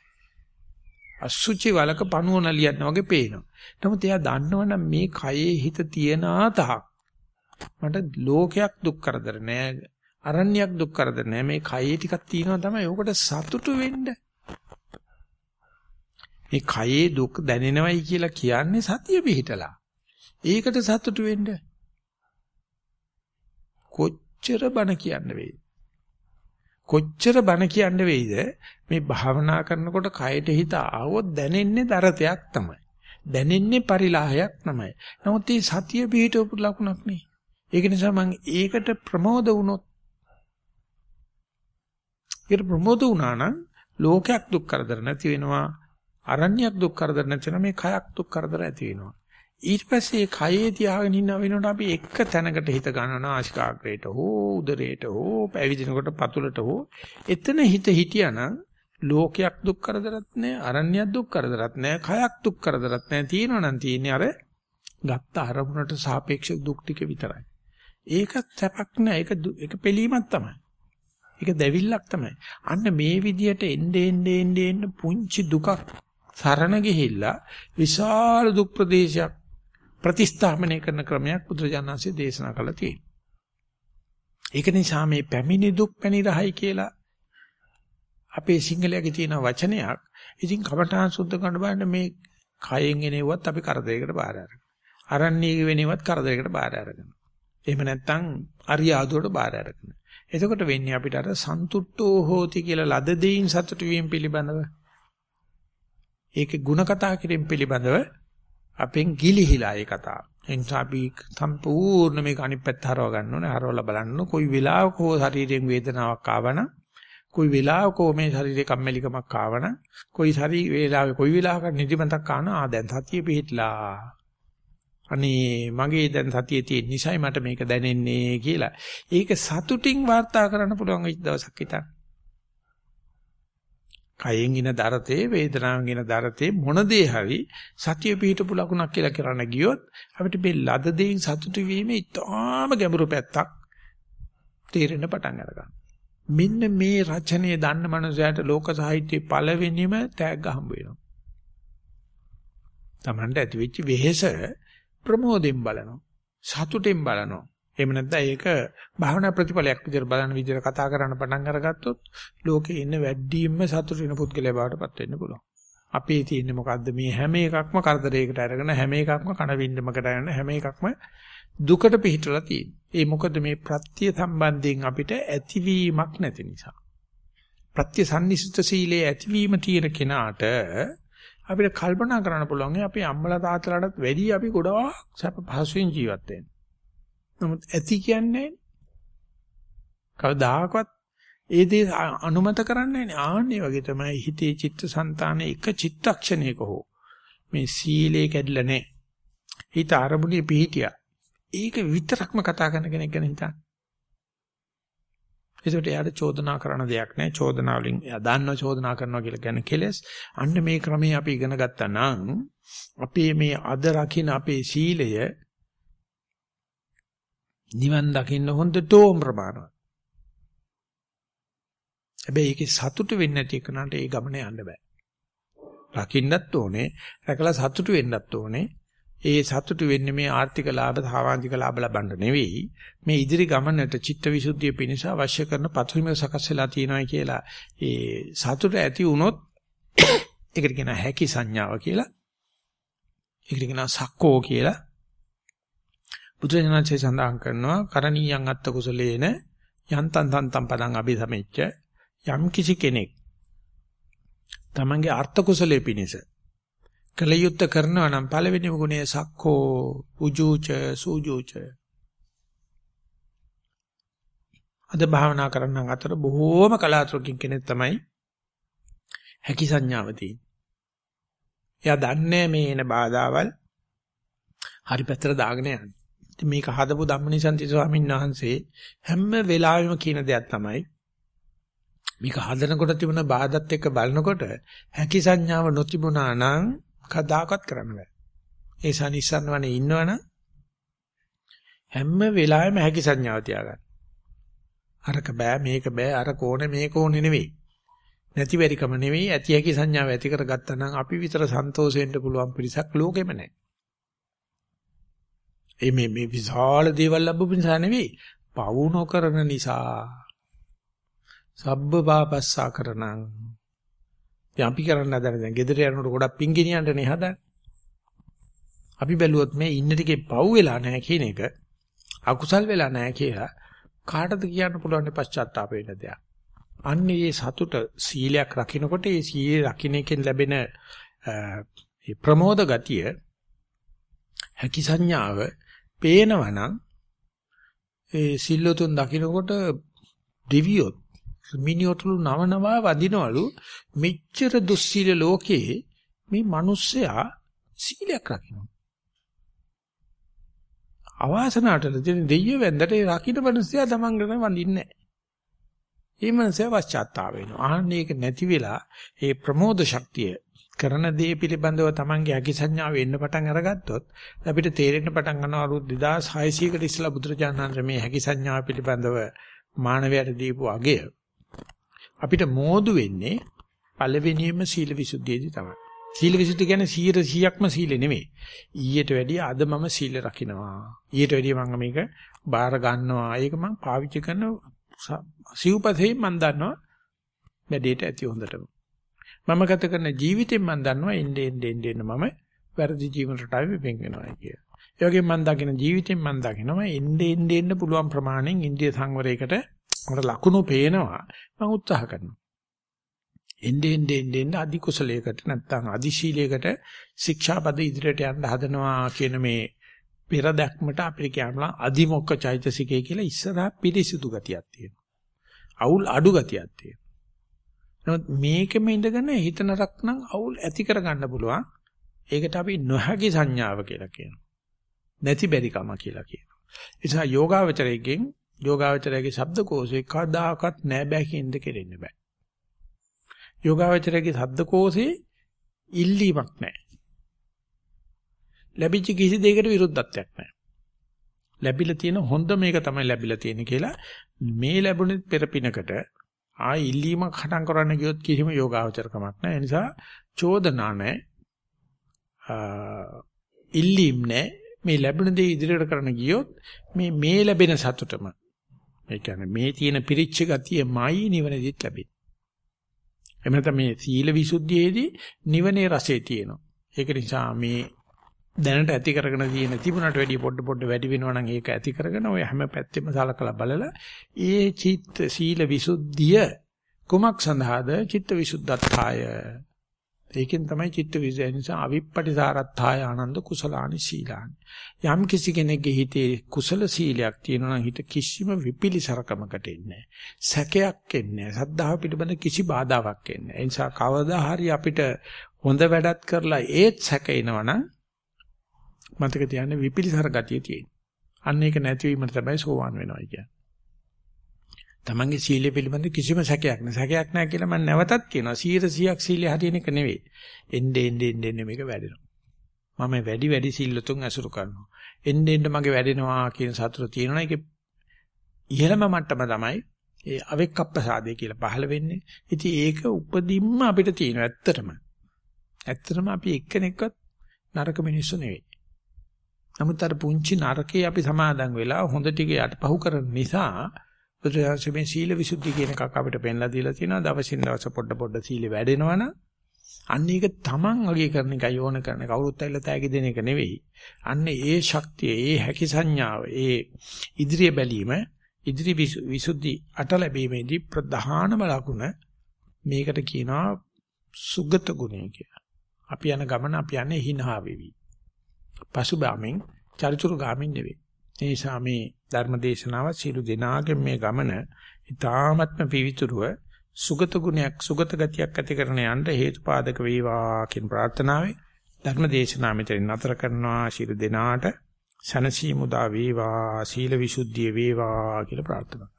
අසුචි වලක පණුව නලියනවා වගේ පේනවා නමුත් එයා දන්නවනම් මේ කයේ හිත තියන තාක් මට ලෝකයක් දුක් කරදර නෑ අරණ්‍යයක් දුක් කරදර නෑ මේ කයේ ටිකක් තියෙනවා තමයි ඕකට සතුටු වෙන්න මේ කයේ දුක් දැනෙනවයි කියලා කියන්නේ සතිය පිහිටලා ඒකට සතුටු වෙන්න කොච්චර බණ කියන්න වෙයිද? කොච්චර බණ කියන්න වෙයිද? මේ භාවනා කරනකොට කයට හිත ආවොත් දැනෙන්නේ දරතයක් තමයි. දැනෙන්නේ පරිලාහයක් තමයි. නමුත් මේ සතිය පිහිටවපු ලකුණක් නේ. ඒක නිසා මම ඒකට ප්‍රමෝද වුණොත් ඒකට ප්‍රමෝද වුණා නම් ලෝකයක් දුක් කරදර නැති වෙනවා. අරණ්‍යයක් දුක් කරදර නැති වෙනවා. මේ කයක් දුක් කරදර ඇති වෙනවා. ඊට පස්සේ කයේ තියාගෙන ඉන්න වෙනකොට අපි එක තැනකට හිත ගන්නවා ආශිකාග්‍රේට හෝ උදරේට හෝ පැවිදිනකොට පතුලට හෝ එතන හිත හිටියානම් ලෝකයක් දුක් කරදරත් නැහැ අරණ්‍යයක් දුක් කරදරත් නැහැ කයක් දුක් කරදරත් නැහැ තියෙනවනම් තියෙන්නේ අර ගත්ත අරමුණට සාපේක්ෂ දුක් ටික විතරයි ඒක සැපක් නෑ ඒක ඒක පිළීමක් තමයි ඒක දැවිල්ලක් තමයි අන්න මේ විදියට එnde ende ende ende පුංචි දුකක් සරණ ගිහිල්ලා විශාල දුක් ප්‍රදේශයක් ප්‍රතිස්ථාපනය කරන ක්‍රමයක් බුදුරජාණන්සේ දේශනා කළා තියෙනවා. ඒක නිසා මේ පැමිණි දුක් පැණි රහයි කියලා අපේ සිංහලයේ තියෙන වචනයක්. ඉතින් කමඨාන් සුද්ධ කරන බලන්න මේ කයෙන් එනෙව්වත් අපි කරදරයකට බාර අරගෙන. අරණ්‍යයේ වෙනෙවත් කරදරයකට බාර අරගෙන. එහෙම නැත්නම් අරියාදුවට බාර අරගෙන. එතකොට වෙන්නේ අපිට අර සන්තුට්ඨෝ හෝති කියලා ලද දෙයින් සතුටු වීම පිළිබඳව ඒකේ ಗುಣ කතා කිරීම පිළිබඳව අපෙන් ගිලිහිලා ඒ කතාව. එනිසා අපි සම්පූර්ණ මේක අනිත් පැත්ත හරව ගන්න ඕනේ. හරවලා බලන්න කොයි වෙලාවක හෝ ශරීරයෙන් වේදනාවක් ආවනම් කොයි වෙලාවක මේ ශරීරේ කම්මැලිකමක් ආවනම් කොයි ශරීර වේලාවේ කොයි වෙලාවක නිදිමතක් ආන ආ දැන් සතිය පිහිටලා අනේ මගේ දැන් සතියේ තියෙන නිසයි මට මේක දැනෙන්නේ කියලා. ඒක සතුටින් වාර්තා කරන්න පුළුවන් වෙච්ච දවසක් හිටන්. කයෙන් ඉන දරතේ වේදනාවෙන් ඉන දරතේ මොන දේ හරි සතිය පිහිටපු ලකුණක් කියලා කරන්න ගියොත් අපිට මේ ලද දෙයින් සතුටු වීම ඉතාම ගැඹුරු පැත්තක් තේරෙන්න පටන් ගන්නවා. මෙන්න මේ රචනයේ දන්න මනුස්සයාට ලෝක සාහිත්‍යයේ පළවෙනිම තෑග්ග හම්බ වෙනවා. Tamanට ඇතිවෙච්ච වෙහෙස ප්‍රමෝදයෙන් බලනවා. සතුටෙන් බලනවා. එහෙම නැත්නම් ඒක භාවනා ප්‍රතිඵලයක් විදිහට බලන විදිහට කතා කරන්න පටන් අරගත්තොත් ලෝකේ ඉන්න වැඩිම සතුටු වෙන පුද්ගලයා බවට පත් වෙන්න පුළුවන්. අපේ තියෙන්නේ මොකද්ද මේ හැම එකක්ම කරදරයකට අරගෙන හැම එකක්ම කන වින්දමකට අරගෙන හැම එකක්ම දුකට පිටලා තියෙන්නේ. ඒ මොකද මේ ප්‍රත්‍ය සම්බන්ධයෙන් අපිට ඇතිවීමක් නැති නිසා. ප්‍රත්‍ය සම්නිසිත සීලයේ ඇතිවීම තියෙන කෙනාට අපිට කල්පනා කරන්න පුළුවන් අපේ අම්මලා තාත්තලාටත් වැඩි අපි ගොඩාක් සැප පහසුවෙන් ජීවත් වෙනවා. නමුත් ඇති කියන්නේ කවදාකවත් ඒ දේ අනුමත කරන්නේ නැහැ. ආන්නේ වගේ තමයි හිතේ චිත්තසංතානයේ එක චිත්තක්ෂණයක හෝ මේ සීලේ කැඩිලා නැහැ. හිත අරමුණේ පිහිටියා. ඒක විතරක්ම කතා කරන කෙනෙක් ගැන හිතන්න. ඒකට එයාට චෝදනා කරන දෙයක් නැහැ. චෝදනා වලින් එයා දන්නව චෝදනා කරනවා කියලා කියන්නේ කෙලස්. අන්න මේ ක්‍රමයේ අපි ඉගෙන ගත්තා නම් අපේ මේ අද රකින්න අපේ සීලය නිවන් දකින්න හොඳටම ප්‍රමාණවත්. හැබැයි ඒකේ සතුටු වෙන්නේ නැති එකනට ඒ ගමන යන්න බෑ. රකින්නත් ඕනේ, රැකලා සතුටු වෙන්නත් ඕනේ. ඒ සතුටු වෙන්නේ මේ ආර්ථික ලාභ, සාමාජික ලාභ ලබන්න නෙවෙයි. මේ ඉදිරි ගමනට චිත්තවිසුද්ධිය පිණිස අවශ්‍ය කරන පතුරිම සකස් වෙලා තියෙනවා කියලා. ඒ සතුට ඇති වුණොත් [coughs] ඒකට කියන හැකි සංඥාව කියලා. ඒකට කියන සක්කෝ කියලා. බුදුරජාණන්සේ සඳහන් කරනවා කරණීයන් අත්ත කුසලේන යන්තන් තන්තම් පදං අභිසමෙච්ච යම් කිසි කෙනෙක් තමන්ගේ අර්ථ කුසලයේ පිණිස කලයුත්ත කරනවා නම් පළවෙනි ගුණය සක්කෝ උජූච සූජූච අද භාවනා කරන අතර බොහෝම කලාතුරකින් කෙනෙක් තමයි හැකි සංඥාව තියෙන්නේ. එයා දන්නේ මේ එන බාධාවල් හරි පැත්තට දාගෙන යන්නේ. ඉතින් මේක හදපු ධම්මනිසන්ති ස්වාමීන් වහන්සේ හැම වෙලාවෙම කියන දෙයක් තමයි මේක හදනකොට තිබුණ බාධත් එක්ක බලනකොට හැකි සංඥාව නොතිබුණා නම් කදාකත් කරන්න බෑ. ඒ සනිස්සන්නවනේ ඉන්නවනම් හැම වෙලාවෙම හැකි සංඥාව තියාගන්න. අරක බෑ මේක බෑ අර කෝණේ මේ කෝණේ නෙවෙයි. නැති බැරිකම නෙවෙයි ඇති හැකි සංඥාව ඇති කරගත්තා නම් අපි විතර සන්තෝෂෙන්න පුළුවන් පිරිසක් ලෝකෙම නැහැ. ඒ මේ මේ විශාල දේවල් ලැබුපු නිසා නෙවෙයි පවු නොකරන නිසා. සබ්බ පාපස්සා කරනං. අපි කරන්න හදන දැන් ගෙදර යනකොට ගොඩක් පිංගිනියන්ටනේ හදන්නේ. අපි බැලුවොත් මේ ඉන්න ටිකේ පව් වෙලා නැහැ කියන එක අකුසල් වෙලා නැහැ කියලා කාටද කියන්න පුළුවන් පශ්චාත්තාප වෙන්න දෙයක්. අන්නේ සතුට සීලයක් රකින්නකොට ඒ සීලය රකින්න එකෙන් ලැබෙන ඒ ප්‍රමෝද ගතිය හැකි සංඥාව පේනවනම් ඒ සිල්ලුතුන් දකින්නකොට දිවියොත් මිනිඔතුළු නවනවා වදිනවලු මෙච්චර දුස්සීල ලෝකේ මේ මිනිස්සයා සීලයක් රකින්න. අවාසනාවට දෙයියෝ වැන්දට ඒ රකින්න මිනිස්සයා තමන්ගෙන වඳින්නේ නැහැ. ඒ මනසේ පශ්චාත්තාප වෙනවා. ආන්න ඒක නැති වෙලා ඒ ප්‍රමෝද ශක්තිය කරන දේ පිළිබඳව Tamange අකි සංඥාව එන්න පටන් අරගත්තොත් අපිට තේරෙන්න පටන් ගන්නවා අවුරුදු 2600කට ඉස්සලා බුදුරජාණන් මේ හැකි සංඥාව පිළිබඳව මානවයට දීපු අගය අපිට මෝදු වෙන්නේ පළවෙනියම සීල විසුද්ධියේදී තමයි. සීල විසුද්ධිය කියන්නේ 100%ක්ම සීල නෙමෙයි. ඊට වැඩිය අද මම සීල රකින්නවා. ඊට වැඩිය මම මේක බාර ගන්නවා. ඒක මම පාවිච්චි කරන සිව්පතේ මම දන්නවා වැඩේට ඇති හොඳටම. මම ගත කරන ජීවිතෙන් මම දන්නවා එන්නේ එන්නේ එන්නේ මම වැරදි ජීවන රටාවේ වෙන් වෙනවා කිය. ඒ වගේම මම දකින ජීවිතෙන් මම දකිනවා එන්නේ එන්නේ එන්න පුළුවන් ප්‍රමාණයෙන් ඉන්දිය සංවරයකට මට ලකුණු පේනවා මම උත්සාහ කරනවා. එන්නේ එන්නේ එන්නේ අධි කුසලයකට නැත්නම් අධි ශීලයකට ශික්ෂාපද ඉදිරියට යන්න හදනවා කියන මේ පෙර දැක්මට අපිට කියනවා අධිමොක්ක චෛතසිකය කියලා ඉස්සරහා පිරිසිදු ගතියක් තියෙනවා. අවුල් අඩු ගතියක් තියෙනවා. නමුත් මේකෙම ඉඳගෙන හිත නරක් නම් අවුල් ඇති කරගන්න පුළුවන්. ඒකට අපි නොහැකි සංඥාව කියලා කියනවා. නැති බැරිකම කියලා කියනවා. ඒ නිසා යෝගාවචරයෙන් යෝගාවචරයේ ශබ්දකෝෂේ කවදාකවත් නෑ බෑ කියන දෙ කෙරෙන්න බෑ. යෝගාවචරයේ ශබ්දකෝෂේ ඉල්ලීමක් නෑ. ලැබිච්ච කිසි දෙයකට විරුද්ධත්වයක් නෑ. ලැබිලා තියෙන හොඳ මේක තමයි ලැබිලා තියෙන්නේ කියලා මේ ලැබුණේ පෙරපිනකට ආ ඉල්ලීමක් හටන් කරන්න ගියොත් කිසිම යෝගාවචරකමක් නැහැ. ඒ නිසා චෝදනා නැහැ. ඉල්ලීම් නැහැ. මේ ලැබෙන දේ ඉදිරියට කරන්න ගියොත් මේ මේ ලැබෙන සතුටම ඒ කියන්නේ මේ තියෙන පිරිච්ච ගතියමයි නිවනදිත් ලැබෙන්නේ. එහෙම නැත්නම් මේ සීල විසුද්ධියේදී නිවනේ රසය තියෙනවා. ඒක නිසා මේ දැනට ඇති කරගෙන තියෙන තිබුණට වැඩිය පොඩ පොඩ වැඩි වෙනවා නම් ඒක ඇති කරගෙන ඔය හැම පැත්තෙම සලකලා බලලා ඒ චිත්ත සීල විසුද්ධිය කුමක් සඳහාද චිත්ත විසුද්ධත්තාය ඒකෙන් තමයි චිත්ත විසය නිසා අවිප්පටිසාරත්තාය ආනන්ද කුසලානි සීලානි. යම් කිසි කෙනෙක්ගේ හිතේ කුසල සීලයක් තියෙනවා නම් හිත කිසිම විපිලිසරකමකට එන්නේ සැකයක් එන්නේ සද්ධාව පිළිබඳ කිසි බාධාවක් එන්නේ ඒ නිසා කවදා හරි අපිට හොඳ වැඩක් කරලා ඒත් සැකේනවනම් මතක තියාගන්න විපිලිසර ගතිය තියෙන. අන්න ඒක නැතිවීමට තමයි සෝවාන් වෙනවා කියන්නේ. තමන්ගේ සීලය පිළිබඳ කිසිම සැකයක් නැහැ. සැකයක් නැහැ කියලා මම නැවතත් කියනවා. 100ක් සීලය හරියන එක නෙවෙයි. එnde ende ende ende මේක වැඩෙනවා. මම වැඩි වැඩි සීලතුන් ඇසුරු කරනවා. එnde ende මගේ වැඩෙනවා කියන සතුට තියෙනවා. ඒක ඉහළම මට්ටම තමයි ඒ අවෙක්කප්පසාදේ කියලා පහළ වෙන්නේ. ඉතින් ඒක උපදින්ම අපිට තියෙනවා ඇත්තටම. ඇත්තටම අපි එක්කෙනෙක්වත් නරක මිනිස්සු නෙවෙයි. නමුත් අර පුංචි නරකේ අපි සමාදන් වෙලා හොඳ ටික යටපහුව කරන නිසා බුදුරජාණන් සීල විසුද්ධි කියන එකක් අපිට පෙන්ලා දීලා තියෙනවා. දවසින් දවස පොඩ පොඩ සීල වැඩෙනවනම් අන්න ඒක තමන් අගේ කරන එකයි ඕන කරන කවුරුත් ඇවිල්ලා තෑගි දෙන එක නෙවෙයි. අන්න ඒ ශක්තිය, ඒ හැකි සංඥාව, ඒ ඉදිරිය බැලීම, ඉදිරි විසුද්ධි අට ලැබීමේදී ප්‍රධානම ලකුණ මේකට කියනවා සුගත ගුණය කියලා. අපි යන ගමන අපි යන්නේ හිනහා වෙවි. පසුබාමින් චරිචුරු ගාමින් නෙවෙයි. ඒ නිසා මේ ධර්ම දේශනාව සියලු දෙනාගේ මේ ගමන ඊ타ත්ම පිවිතුරුව සුගත ගුණයක් සුගත ගතියක් ඇති කරන යන්න හේතුපාදක වේවා කියන ප්‍රාර්ථනාවයි ධර්ම දේශනාව මෙතන නතර කරනවා. ශිරු දෙනාට සනසීමුදා වේවා සීල විසුද්ධිය වේවා කියලා ප්‍රාර්ථනා.